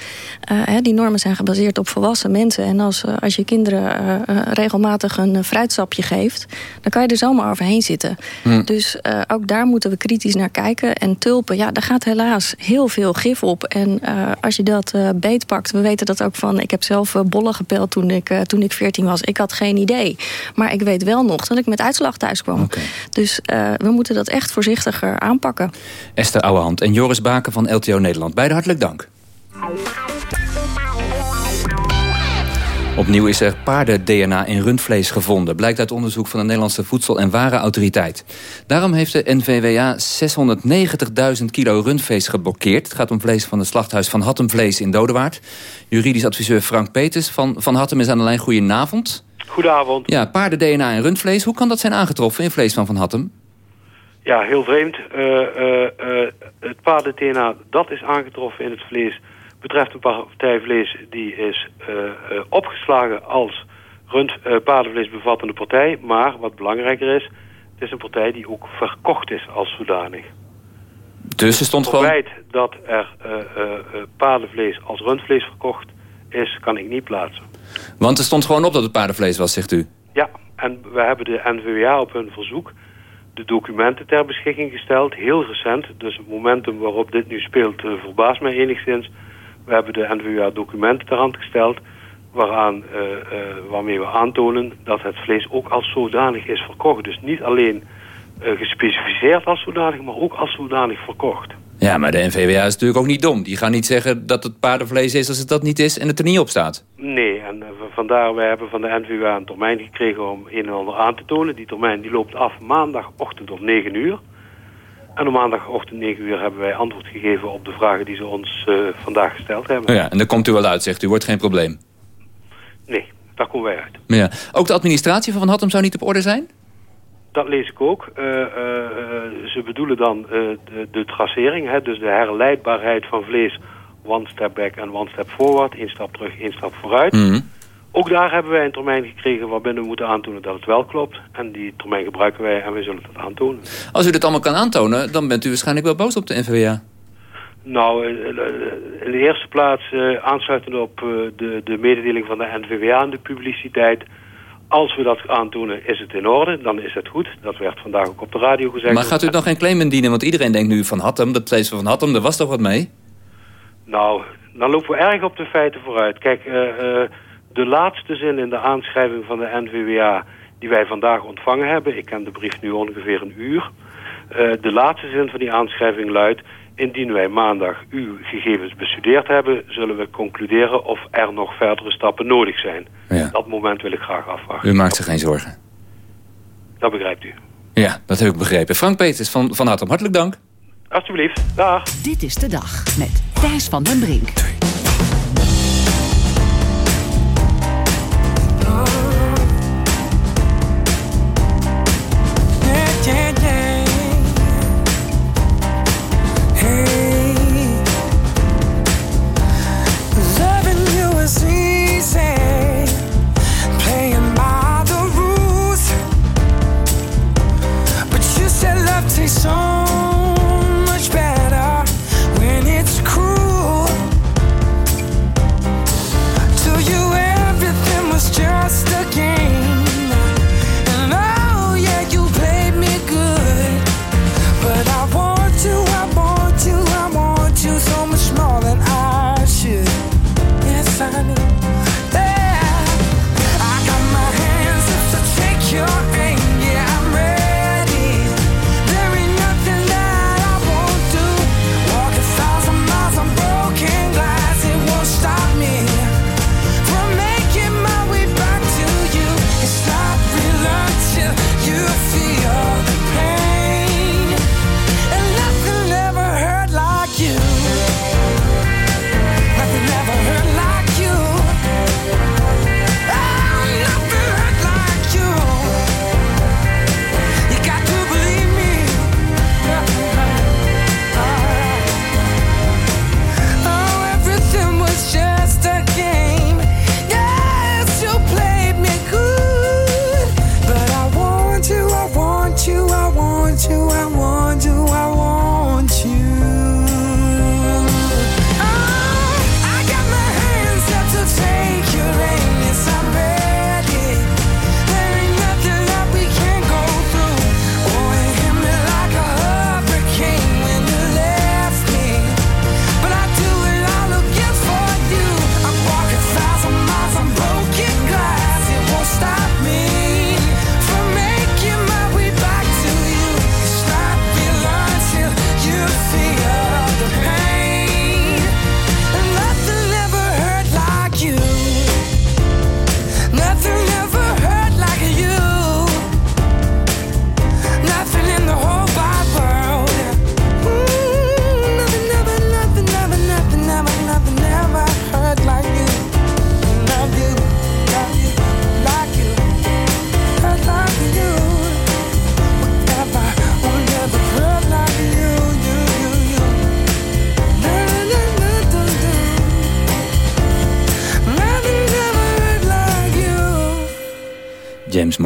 Uh, die normen zijn gebaseerd op volwassen mensen. En als, uh, als je kinderen regelmatig een fruitsapje geeft... dan kan je er zomaar overheen zitten. Dus ook daar moeten we kritisch naar kijken. En tulpen, ja, daar gaat helaas heel veel gif op. En als je dat beetpakt... we weten dat ook van... ik heb zelf bollen gepeld toen ik, toen ik 14 was. Ik had geen idee. Maar ik weet wel nog dat ik met uitslag thuis kwam. Okay. Dus we moeten dat echt voorzichtiger aanpakken. Esther Ouwe en Joris Baken van LTO Nederland. Beide hartelijk dank. Opnieuw is er paarden-DNA in rundvlees gevonden. Blijkt uit onderzoek van de Nederlandse Voedsel- en Warenautoriteit. Daarom heeft de NVWA 690.000 kilo rundvlees geblokkeerd. Het gaat om vlees van het slachthuis Van Hattem Vlees in Dodewaard. Juridisch adviseur Frank Peters van Van Hattem is aan de lijn. Goedenavond. Goedenavond. Ja, paarden-DNA in rundvlees. Hoe kan dat zijn aangetroffen in vlees van Van Hattem? Ja, heel vreemd. Uh, uh, uh, het paarden-DNA dat is aangetroffen in het vlees... betreft een partij vlees die is opgeslagen als rund, paardenvlees bevattende partij. Maar wat belangrijker is, het is een partij die ook verkocht is als zodanig. Dus er stond gewoon... Het feit dat er paardenvlees als rundvlees verkocht is, kan ik niet plaatsen. Want er stond gewoon op dat het paardenvlees was, zegt u? Ja, en we hebben de NVWA op hun verzoek de documenten ter beschikking gesteld. Heel recent, dus het momentum waarop dit nu speelt uh, verbaast mij enigszins. We hebben de NVA documenten ter hand gesteld... Waaraan, uh, uh, waarmee we aantonen dat het vlees ook als zodanig is verkocht. Dus niet alleen gespecificeerd als zodanig, maar ook als zodanig verkocht. Ja, maar de NVWA is natuurlijk ook niet dom. Die gaan niet zeggen dat het paardenvlees is als het dat niet is en het er niet op staat. Nee, en vandaar, wij hebben van de NVWA een termijn gekregen om een en ander aan te tonen. Die termijn die loopt af maandagochtend om 9 uur. En om maandagochtend 9 uur hebben wij antwoord gegeven op de vragen die ze ons uh, vandaag gesteld hebben. Oh ja, en daar komt u wel uit, zegt u. Wordt geen probleem? Nee, daar komen wij uit. Ja. Ook de administratie van Van Hattem zou niet op orde zijn? Dat lees ik ook. Uh, uh, ze bedoelen dan de, de, tracering, hè, dus de herleidbaarheid van vlees one step back en one step forward. één stap terug, één stap vooruit. Mm -hmm. Ook daar hebben wij een termijn gekregen waarbinnen we moeten aantonen dat het wel klopt. En die termijn gebruiken wij en wij zullen dat aantonen. Als u dat allemaal kan aantonen, dan bent u waarschijnlijk wel boos op de NVWA. Nou, in de eerste plaats aansluitend op de, de mededeling van de NVWA en de publiciteit als we dat aantonen, is het in orde. Dan is het goed. Dat werd vandaag ook op de radio gezegd. Maar gaat u dan geen claim indienen? Want iedereen denkt nu van Hattem, dat vlees van Hattem, daar was toch wat mee? Nou, dan lopen we erg op de feiten vooruit. Kijk, uh, uh, de laatste zin in de aanschrijving van de NVWA... die wij vandaag ontvangen hebben... ik ken de brief nu ongeveer een uur... Uh, de laatste zin van die aanschrijving luidt... Indien wij maandag uw gegevens bestudeerd hebben... zullen we concluderen of er nog verdere stappen nodig zijn. Ja. Dat moment wil ik graag afwachten. U maakt zich geen zorgen? Dat begrijpt u. Ja, dat heb ik begrepen. Frank Peters van Van Atom, hartelijk dank. Alsjeblieft. Dag. Dit is de dag met Thijs van den Brink.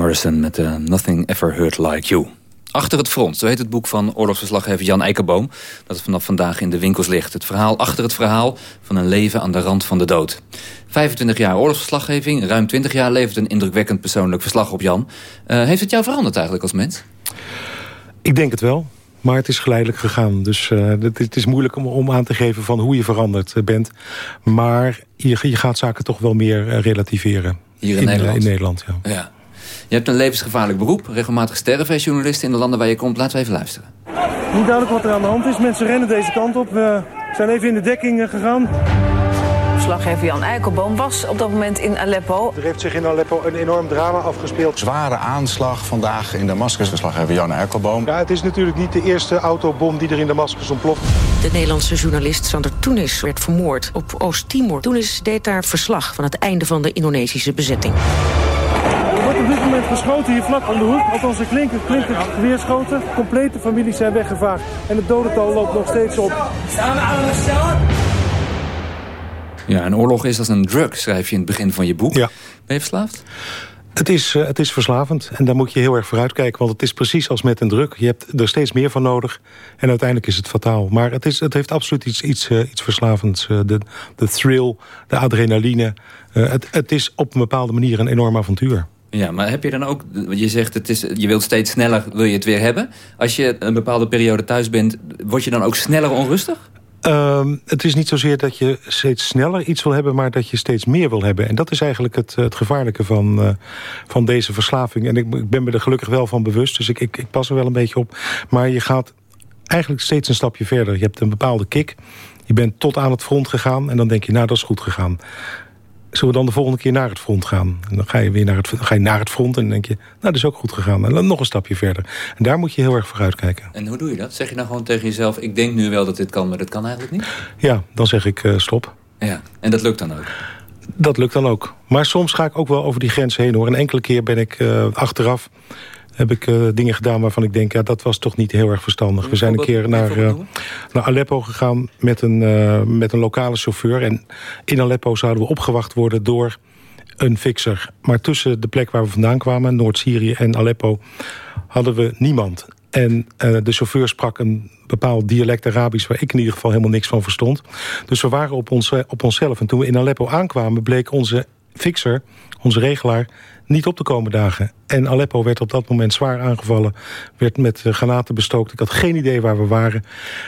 Morrison met uh, Nothing Ever Hurt Like You. Achter het front, zo heet het boek van oorlogsverslaggever Jan Eikenboom... dat vanaf vandaag in de winkels ligt. Het verhaal achter het verhaal van een leven aan de rand van de dood. 25 jaar oorlogsverslaggeving, ruim 20 jaar levert een indrukwekkend persoonlijk verslag op Jan. Uh, heeft het jou veranderd eigenlijk als mens? Ik denk het wel. Maar het is geleidelijk gegaan. Dus uh, het, is moeilijk om, om, aan te geven van hoe je veranderd bent. Maar je, je gaat zaken toch wel meer relativeren. Hier in, in Nederland? In Nederland, ja. ja. Je hebt een levensgevaarlijk beroep. Regelmatig sterven journalisten in de landen waar je komt. Laten we even luisteren. Niet duidelijk wat er aan de hand is. Mensen rennen deze kant op. We zijn even in de dekking eh, gegaan. Verslaggever Jan Eikelboom was op dat moment in Aleppo. Er heeft zich in Aleppo een enorm drama afgespeeld. Zware aanslag vandaag in Damascus. Verslaggever Jan Eikelboom. Ja, het is natuurlijk niet de eerste autobom die er in Damascus ontploft. De Nederlandse journalist Sander Tunis werd vermoord op Oost-Timor. Tunis deed daar verslag van het einde van de Indonesische bezetting op dit moment geschoten hier vlak aan de hoek. Althans, er klinken, klinken weerschoten. Complete families zijn weggevaagd. En het dodental loopt nog steeds op. Ja, een oorlog is als een drug, schrijf je in het begin van je boek. Ja. Ben je verslaafd? Het is, uh, het is verslavend en daar moet je heel erg voor uitkijken. Want het is precies als met een druk. Je hebt er steeds meer van nodig en uiteindelijk is het fataal. Maar het, is, het heeft absoluut iets, iets, uh, iets verslavends. Uh, de, de thrill, de adrenaline. het, het is op een bepaalde manier een enorm avontuur. Ja, maar heb je dan ook, je zegt het is, je wilt steeds sneller, wil je het weer hebben. Als je een bepaalde periode thuis bent, word je dan ook sneller onrustig? Um, het is niet zozeer dat je steeds sneller iets wil hebben... maar dat je steeds meer wil hebben. En dat is eigenlijk het, het gevaarlijke van, uh, van deze verslaving. En ik, ik, ben me er gelukkig wel van bewust, dus ik, ik, ik pas er wel een beetje op. Maar je gaat eigenlijk steeds een stapje verder. Je hebt een bepaalde kick. Je bent tot aan het front gegaan en dan denk je, nou, dat is goed gegaan zullen we dan de volgende keer naar het front gaan? En dan ga je weer naar het, ga je naar het front en dan denk je... nou, dat is ook goed gegaan. En dan nog een stapje verder. En daar moet je heel erg voor uitkijken. En hoe doe je dat? Zeg je dan gewoon tegen jezelf... ik denk nu wel dat dit kan, maar dat kan eigenlijk niet? Ja, dan zeg ik uh, stop. Ja, en dat lukt dan ook? Dat lukt dan ook. Maar soms ga ik ook wel over die grens heen hoor. En enkele keer ben ik uh, achteraf heb ik uh, dingen gedaan waarvan ik denk... ja, dat was toch niet heel erg verstandig. We zijn een keer naar, uh, naar Aleppo gegaan met een, uh, met een lokale chauffeur. En in Aleppo zouden we opgewacht worden door een fixer. Maar tussen de plek waar we vandaan kwamen, Noord-Syrië en Aleppo... hadden we niemand. En de chauffeur sprak een bepaald dialect Arabisch... waar ik in ieder geval helemaal niks van verstond. Dus we waren op, ons, op onszelf. En toen we in Aleppo aankwamen, bleek onze fixer, onze regelaar niet op te komen dagen. En Aleppo werd op dat moment zwaar aangevallen. Werd met uh, granaten bestookt. Ik had geen idee waar we waren.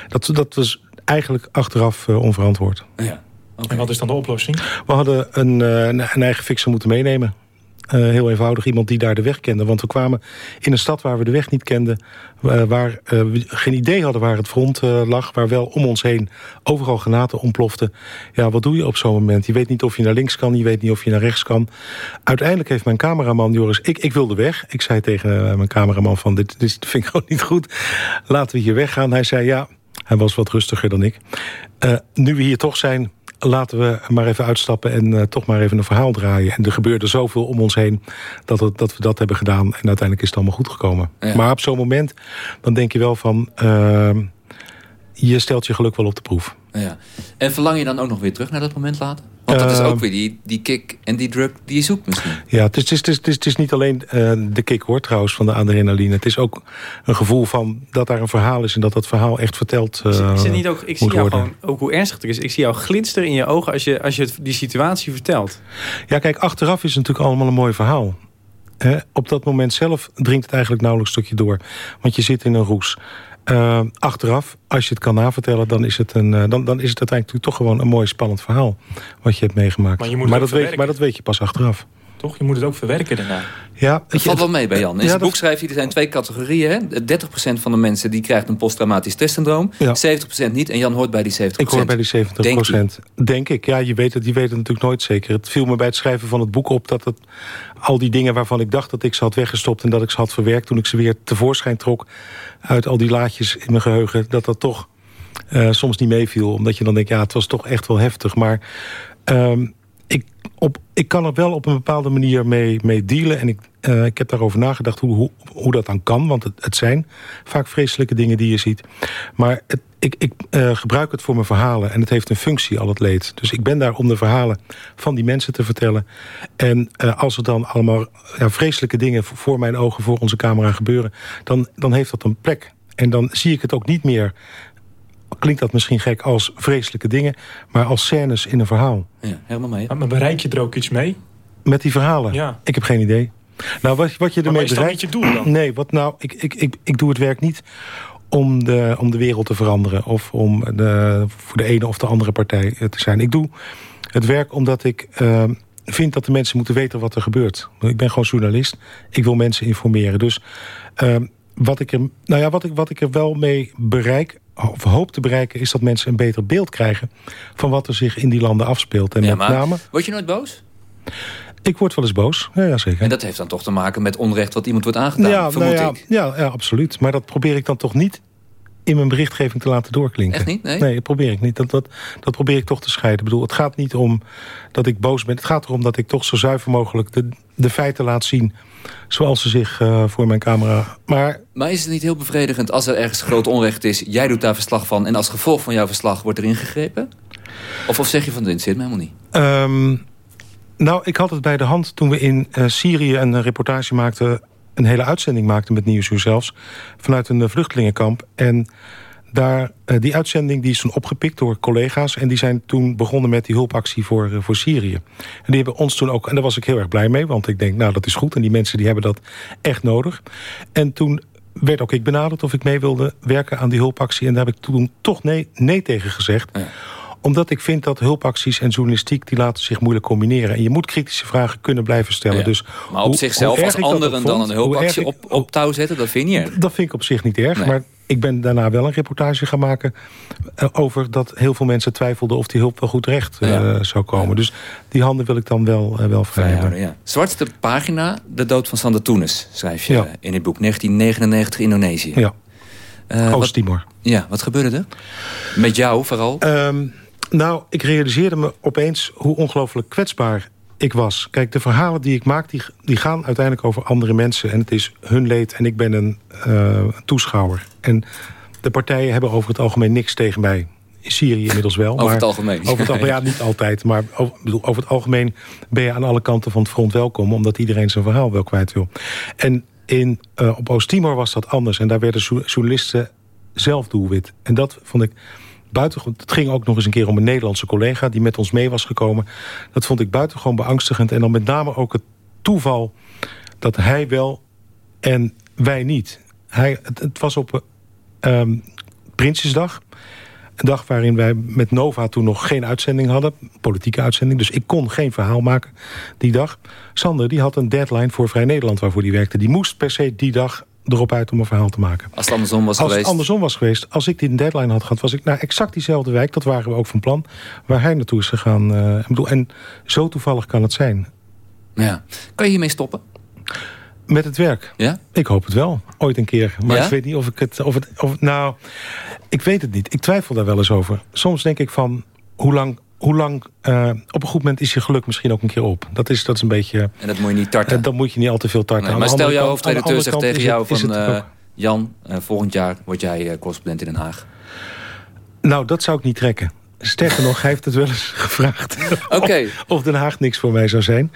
Dat, dat was eigenlijk achteraf uh, onverantwoord. Ja. Okay. En wat is dan de oplossing? We hadden een, uh, een eigen fixer moeten meenemen. Uh, heel eenvoudig, iemand die daar de weg kende. Want we kwamen in een stad waar we de weg niet kenden... Uh, waar uh, we geen idee hadden waar het front lag... waar wel om ons heen overal granaten ontploften. Ja, wat doe je op zo'n moment? Je weet niet of je naar links kan, je weet niet of je naar rechts kan. Uiteindelijk heeft mijn cameraman, Joris... Ik, ik wilde weg. Ik zei tegen mijn cameraman van... Dit, dit vind ik gewoon niet goed. Laten we hier weggaan. Hij zei ja... Hij was wat rustiger dan ik. nu we hier toch zijn, laten we maar even uitstappen en uh, toch maar even een verhaal draaien. En er gebeurde zoveel om ons heen dat, het, dat we dat hebben gedaan. En uiteindelijk is het allemaal goed gekomen. Ja. Maar op zo'n moment, dan denk je wel van... Uh, je stelt je geluk wel op de proef. Ja. En verlang je dan ook nog weer terug naar dat moment later? Want dat is ook weer die, die kick en die drug die je zoekt misschien. Ja, het is, het is, het is, het is niet alleen uh, de kick hoor trouwens van de adrenaline. Het is ook een gevoel van dat daar een verhaal is... en dat dat verhaal echt verteld uh, is het niet ook, Ik zie jou gewoon, ook hoe ernstig het is. Ik zie jou glinsteren in je ogen als je, als je die situatie vertelt. Ja, kijk, achteraf is het natuurlijk allemaal een mooi verhaal. He, op dat moment zelf dringt het eigenlijk nauwelijks een stukje door. Want je zit in een roes. Uh, achteraf, als je het kan navertellen... dan is het, een, uh, dan, dan is het uiteindelijk toch gewoon een mooi spannend verhaal... wat je hebt meegemaakt. Maar, dat, weet, maar dat weet je pas achteraf. Toch? Je moet het ook verwerken daarna. Ja, dat valt wel mee bij Jan. In ja, zijn boek schrijft hij, er zijn twee categorieën. Hè? 30% van de mensen die krijgt een posttraumatisch stresssyndroom. Ja. 70% niet. En Jan hoort bij die 70%. Ik hoor bij die 70%. Denk, Denk ik. Ja, je weet het, je weet het natuurlijk nooit zeker. Het viel me bij het schrijven van het boek op... dat het al die dingen waarvan ik dacht dat ik ze had weggestopt... en dat ik ze had verwerkt toen ik ze weer tevoorschijn trok... uit al die laadjes in mijn geheugen... dat dat toch uh, soms niet meeviel. Omdat je dan denkt, ja, het was toch echt wel heftig. Maar... Um, ik, op, ik kan er wel op een bepaalde manier mee, dealen. En ik, uh, ik heb daarover nagedacht hoe, hoe, dat dan kan. Want het, het zijn vaak vreselijke dingen die je ziet. Maar het, ik, ik uh, gebruik het voor mijn verhalen. En het heeft een functie, al het leed. Dus ik ben daar om de verhalen van die mensen te vertellen. En uh, als er dan allemaal ja, vreselijke dingen voor mijn ogen, voor onze camera gebeuren... Dan, dan heeft dat een plek. En dan zie ik het ook niet meer klinkt dat misschien gek als vreselijke dingen... maar als scènes in een verhaal. Ja, helemaal mee. Maar bereik je er ook iets mee? Met die verhalen? Ja. Ik heb geen idee. Nou, wat, wat je ermee bereikt... niet je doel dan? Nee, wat nou, ik, ik, ik, ik doe het werk niet om de, om de wereld te veranderen... of om de, voor de ene of de andere partij te zijn. Ik doe het werk omdat ik... Uh, vind dat de mensen moeten weten wat er gebeurt. Ik ben gewoon journalist. Ik wil mensen informeren. Dus uh, wat, ik er, nou ja, wat, ik, wat ik er wel mee bereik of hoop te bereiken... is dat mensen een beter beeld krijgen... van wat er zich in die landen afspeelt. En ja, met name... Word je nooit boos? Ik word wel eens boos, ja, ja, zeker. En dat heeft dan toch te maken met onrecht wat iemand wordt aangedaan, ja, vermoed nou ja, ik. Ja, ja, absoluut. Maar dat probeer ik dan toch niet in mijn berichtgeving te laten doorklinken. Echt niet? Nee, nee dat probeer ik niet. Dat, dat, dat probeer ik toch te scheiden. Ik bedoel, het gaat niet om dat ik boos ben. Het gaat erom dat ik toch zo zuiver mogelijk de, de feiten laat zien zoals ze zich uh, voor mijn camera... Maar, maar is het niet heel bevredigend als er ergens groot onrecht is... jij doet daar verslag van en als gevolg van jouw verslag wordt er ingegrepen? Of, of zeg je van dit zit me helemaal niet? Um, Nou, ik had het bij de hand toen we in uh, Syrië een reportage maakten... een hele uitzending maakten met Nieuwsuur zelfs... vanuit een vluchtelingenkamp. En daar, uh, die uitzending die is toen opgepikt door collega's... en die zijn toen begonnen met die hulpactie voor, uh, voor Syrië. En die hebben ons toen ook... en daar was ik heel erg blij mee, want ik denk, nou, dat is goed... en die mensen die hebben dat echt nodig. En toen werd ook ik benaderd of ik mee wilde werken aan die hulpactie... en daar heb ik toen toch nee, nee tegen gezegd... Ja omdat ik vind dat hulpacties en journalistiek... die laten zich moeilijk combineren. En je moet kritische vragen kunnen blijven stellen. Dus maar op zichzelf als anderen dan een hulpactie op, op touw zetten... dat vind je niet erg? Dat vind ik op zich niet erg. Maar ik ben daarna wel een reportage gaan maken... Uh, over dat heel veel mensen twijfelden of die hulp wel goed recht uh, ja. zou komen. Ja. Dus die handen wil ik dan wel, uh, wel vrij hebben. Ja. Zwartste pagina, de dood van Sander Toenes, schrijf je in het boek. 1999 Indonesië. Ja. Oost-Timor. Ja, wat gebeurde er? Met jou vooral? Um, nou, ik realiseerde me opeens hoe ongelooflijk kwetsbaar ik was. Kijk, de verhalen die ik maak, die, die gaan uiteindelijk over andere mensen. En het is hun leed en ik ben een uh, toeschouwer. En de partijen hebben over het algemeen niks tegen mij. In Syrië inmiddels wel. Over maar het algemeen? Over het algemeen, ja, niet altijd. Maar over, bedoel, over het algemeen ben je aan alle kanten van het front welkom... omdat iedereen zijn verhaal wel kwijt wil. En in, uh, op Oost-Timor was dat anders. En daar werden journalisten zelf doelwit. En dat vond ik buitengewoon... Het ging ook nog eens een keer om een Nederlandse collega... die met ons mee was gekomen. Dat vond ik buitengewoon beangstigend. En dan met name ook het toeval dat hij wel en wij niet. Hij, het, was op um, Prinsjesdag. Een dag waarin wij met Nova toen nog geen uitzending hadden. Politieke uitzending. Dus ik kon geen verhaal maken die dag. Sander die had een deadline voor Vrij Nederland waarvoor hij werkte. Die moest per se die dag erop uit om een verhaal te maken. Als het andersom was als geweest? Als het andersom was geweest. Als ik die deadline had gehad, was ik naar exact diezelfde wijk. Dat waren we ook van plan. Waar hij naartoe is gegaan. Uh, ik bedoel, en zo toevallig kan het zijn. Ja. Kan je hiermee stoppen? Met het werk? Ja? Ik hoop het wel. Ooit een keer. Maar ja? ik weet niet of ik het... Of het of, nou, ik weet het niet. Ik twijfel daar wel eens over. Soms denk ik van, hoe lang hoe lang... Uh, op een goed moment is je geluk misschien ook een keer op. Dat is, dat is een beetje... En dat moet je niet tarten. Uh, dat moet je niet al te veel tarten. Nee, maar stel jouw hoofdredacteur zegt tegen jou van... Uh, Jan, volgend jaar word jij correspondent in Den Haag. Nou, dat zou ik niet trekken. Sterker nog, hij heeft het wel eens gevraagd. Okay. Of, of Den Haag niks voor mij zou zijn.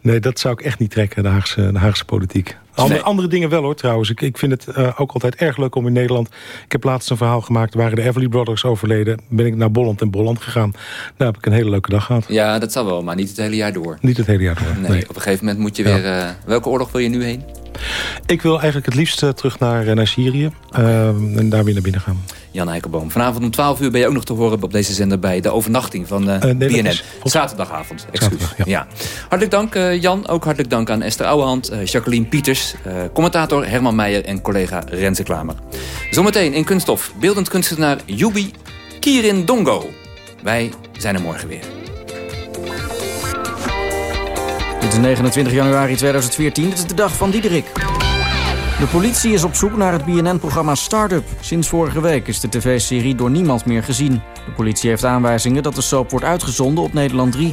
Nee, dat zou ik echt niet trekken, de Haagse, de Haagse politiek. Andere, andere dingen wel hoor trouwens. Ik, ik vind het uh, ook altijd erg leuk om in Nederland... Ik heb laatst een verhaal gemaakt, waren de Everly Brothers overleden. Ben ik naar Bolland en Bolland gegaan. Daar heb ik een hele leuke dag gehad. Ja, dat zal wel, maar niet het hele jaar door. Niet het hele jaar door, nee. nee. Op een gegeven moment moet je weer... Ja. Uh, welke oorlog wil je nu heen? Ik wil eigenlijk het liefst uh, terug naar, naar Syrië. en daar weer naar binnen gaan. Jan Eikelboom. Vanavond om 12 uur ben je ook nog te horen op deze zender... bij de overnachting van uh, nee. Zaterdagavond, excuus. Zaterdag, ja. ja. Hartelijk dank uh, Jan. Ook hartelijk dank aan Esther Ouwehand, Jacqueline Pieters... commentator Herman Meijer en collega Renze Klamer. Zometeen in Kunststof beeldend kunstenaar Yubi Kirin Dongo. Wij zijn er morgen weer. Dit is 29 januari 2014. Dit is de dag van Diederik. De politie is op zoek naar het BNN-programma Startup. Sinds vorige week is de tv-serie door niemand meer gezien. De politie heeft aanwijzingen dat de soap wordt uitgezonden op Nederland 3.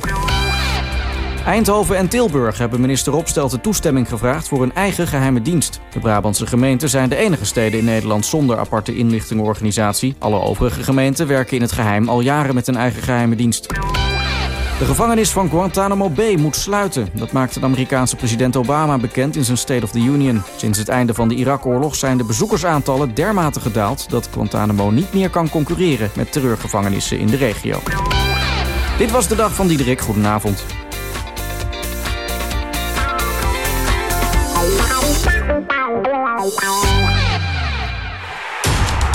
Eindhoven en Tilburg hebben minister Opstelten toestemming gevraagd voor een eigen geheime dienst. De Brabantse gemeenten zijn de enige steden in Nederland zonder aparte inlichtingenorganisatie. Alle overige gemeenten werken in het geheim al jaren met een eigen geheime dienst. De gevangenis van Guantanamo Bay moet sluiten. Dat maakte de Amerikaanse president Obama bekend in zijn State of the Union. Sinds het einde van de Irak-oorlog zijn de bezoekersaantallen dermate gedaald... dat Guantanamo niet meer kan concurreren met terreurgevangenissen in de regio. Dit was de dag van Diederik. Goedenavond.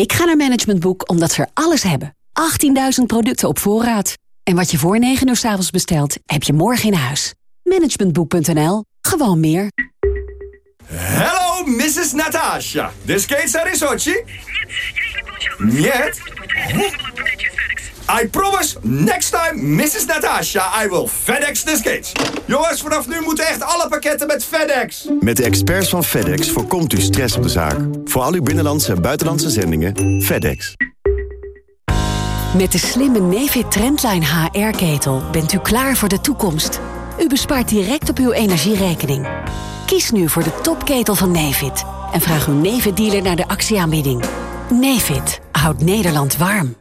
Ik ga naar Management Boek omdat ze er alles hebben. 18.000 producten op voorraad. En wat je voor 9 uur s avonds bestelt, heb je morgen in huis. Managementboek.nl. Gewoon meer. Hello, Mrs. Natasha. De skates are in Sochi? Niet. I promise, next time, Mrs. Natasha, I will FedEx this case. Jongens, vanaf nu moeten echt alle pakketten met FedEx. Met de experts van FedEx voorkomt u stress op de zaak. Voor al uw binnenlandse en buitenlandse zendingen, FedEx. Met de slimme Nefit Trendline HR-ketel bent u klaar voor de toekomst. U bespaart direct op uw energierekening. Kies nu voor de topketel van Nefit. En vraag uw Nefit-dealer naar de actieaanbieding. Nefit houdt Nederland warm.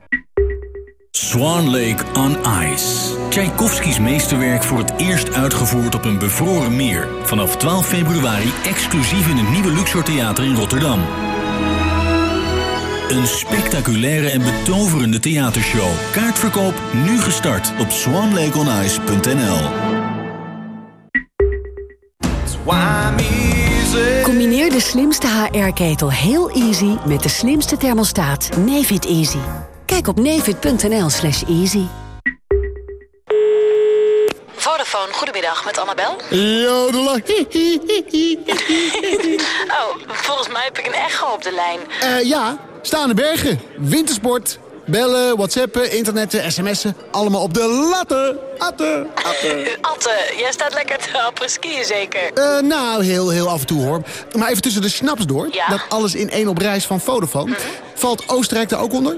Swan Lake on Ice. Tchaikovskis meesterwerk voor het eerst uitgevoerd op een bevroren meer. Vanaf 12 februari exclusief in het nieuwe Luxor Theater in Rotterdam. Een spectaculaire en betoverende theatershow. Kaartverkoop nu gestart op swanlakeonice.nl. Combineer de slimste HR-ketel heel easy met de slimste thermostaat Nefit Easy. Kijk op nefit.nl slash easy. Vodafone, goedemiddag, met Annabel. Jodela. oh, volgens mij heb ik een echo op de lijn. Uh, ja, staande bergen, wintersport, bellen, whatsappen, internetten, sms'en. Allemaal op de latte. Atte, atte. atte, jij staat lekker te apres-skiën zeker? Uh, nou, heel, heel af en toe hoor. Maar even tussen de snaps door. Ja? Dat alles in één op reis van Vodafone. Mhm. Valt Oostenrijk daar ook onder?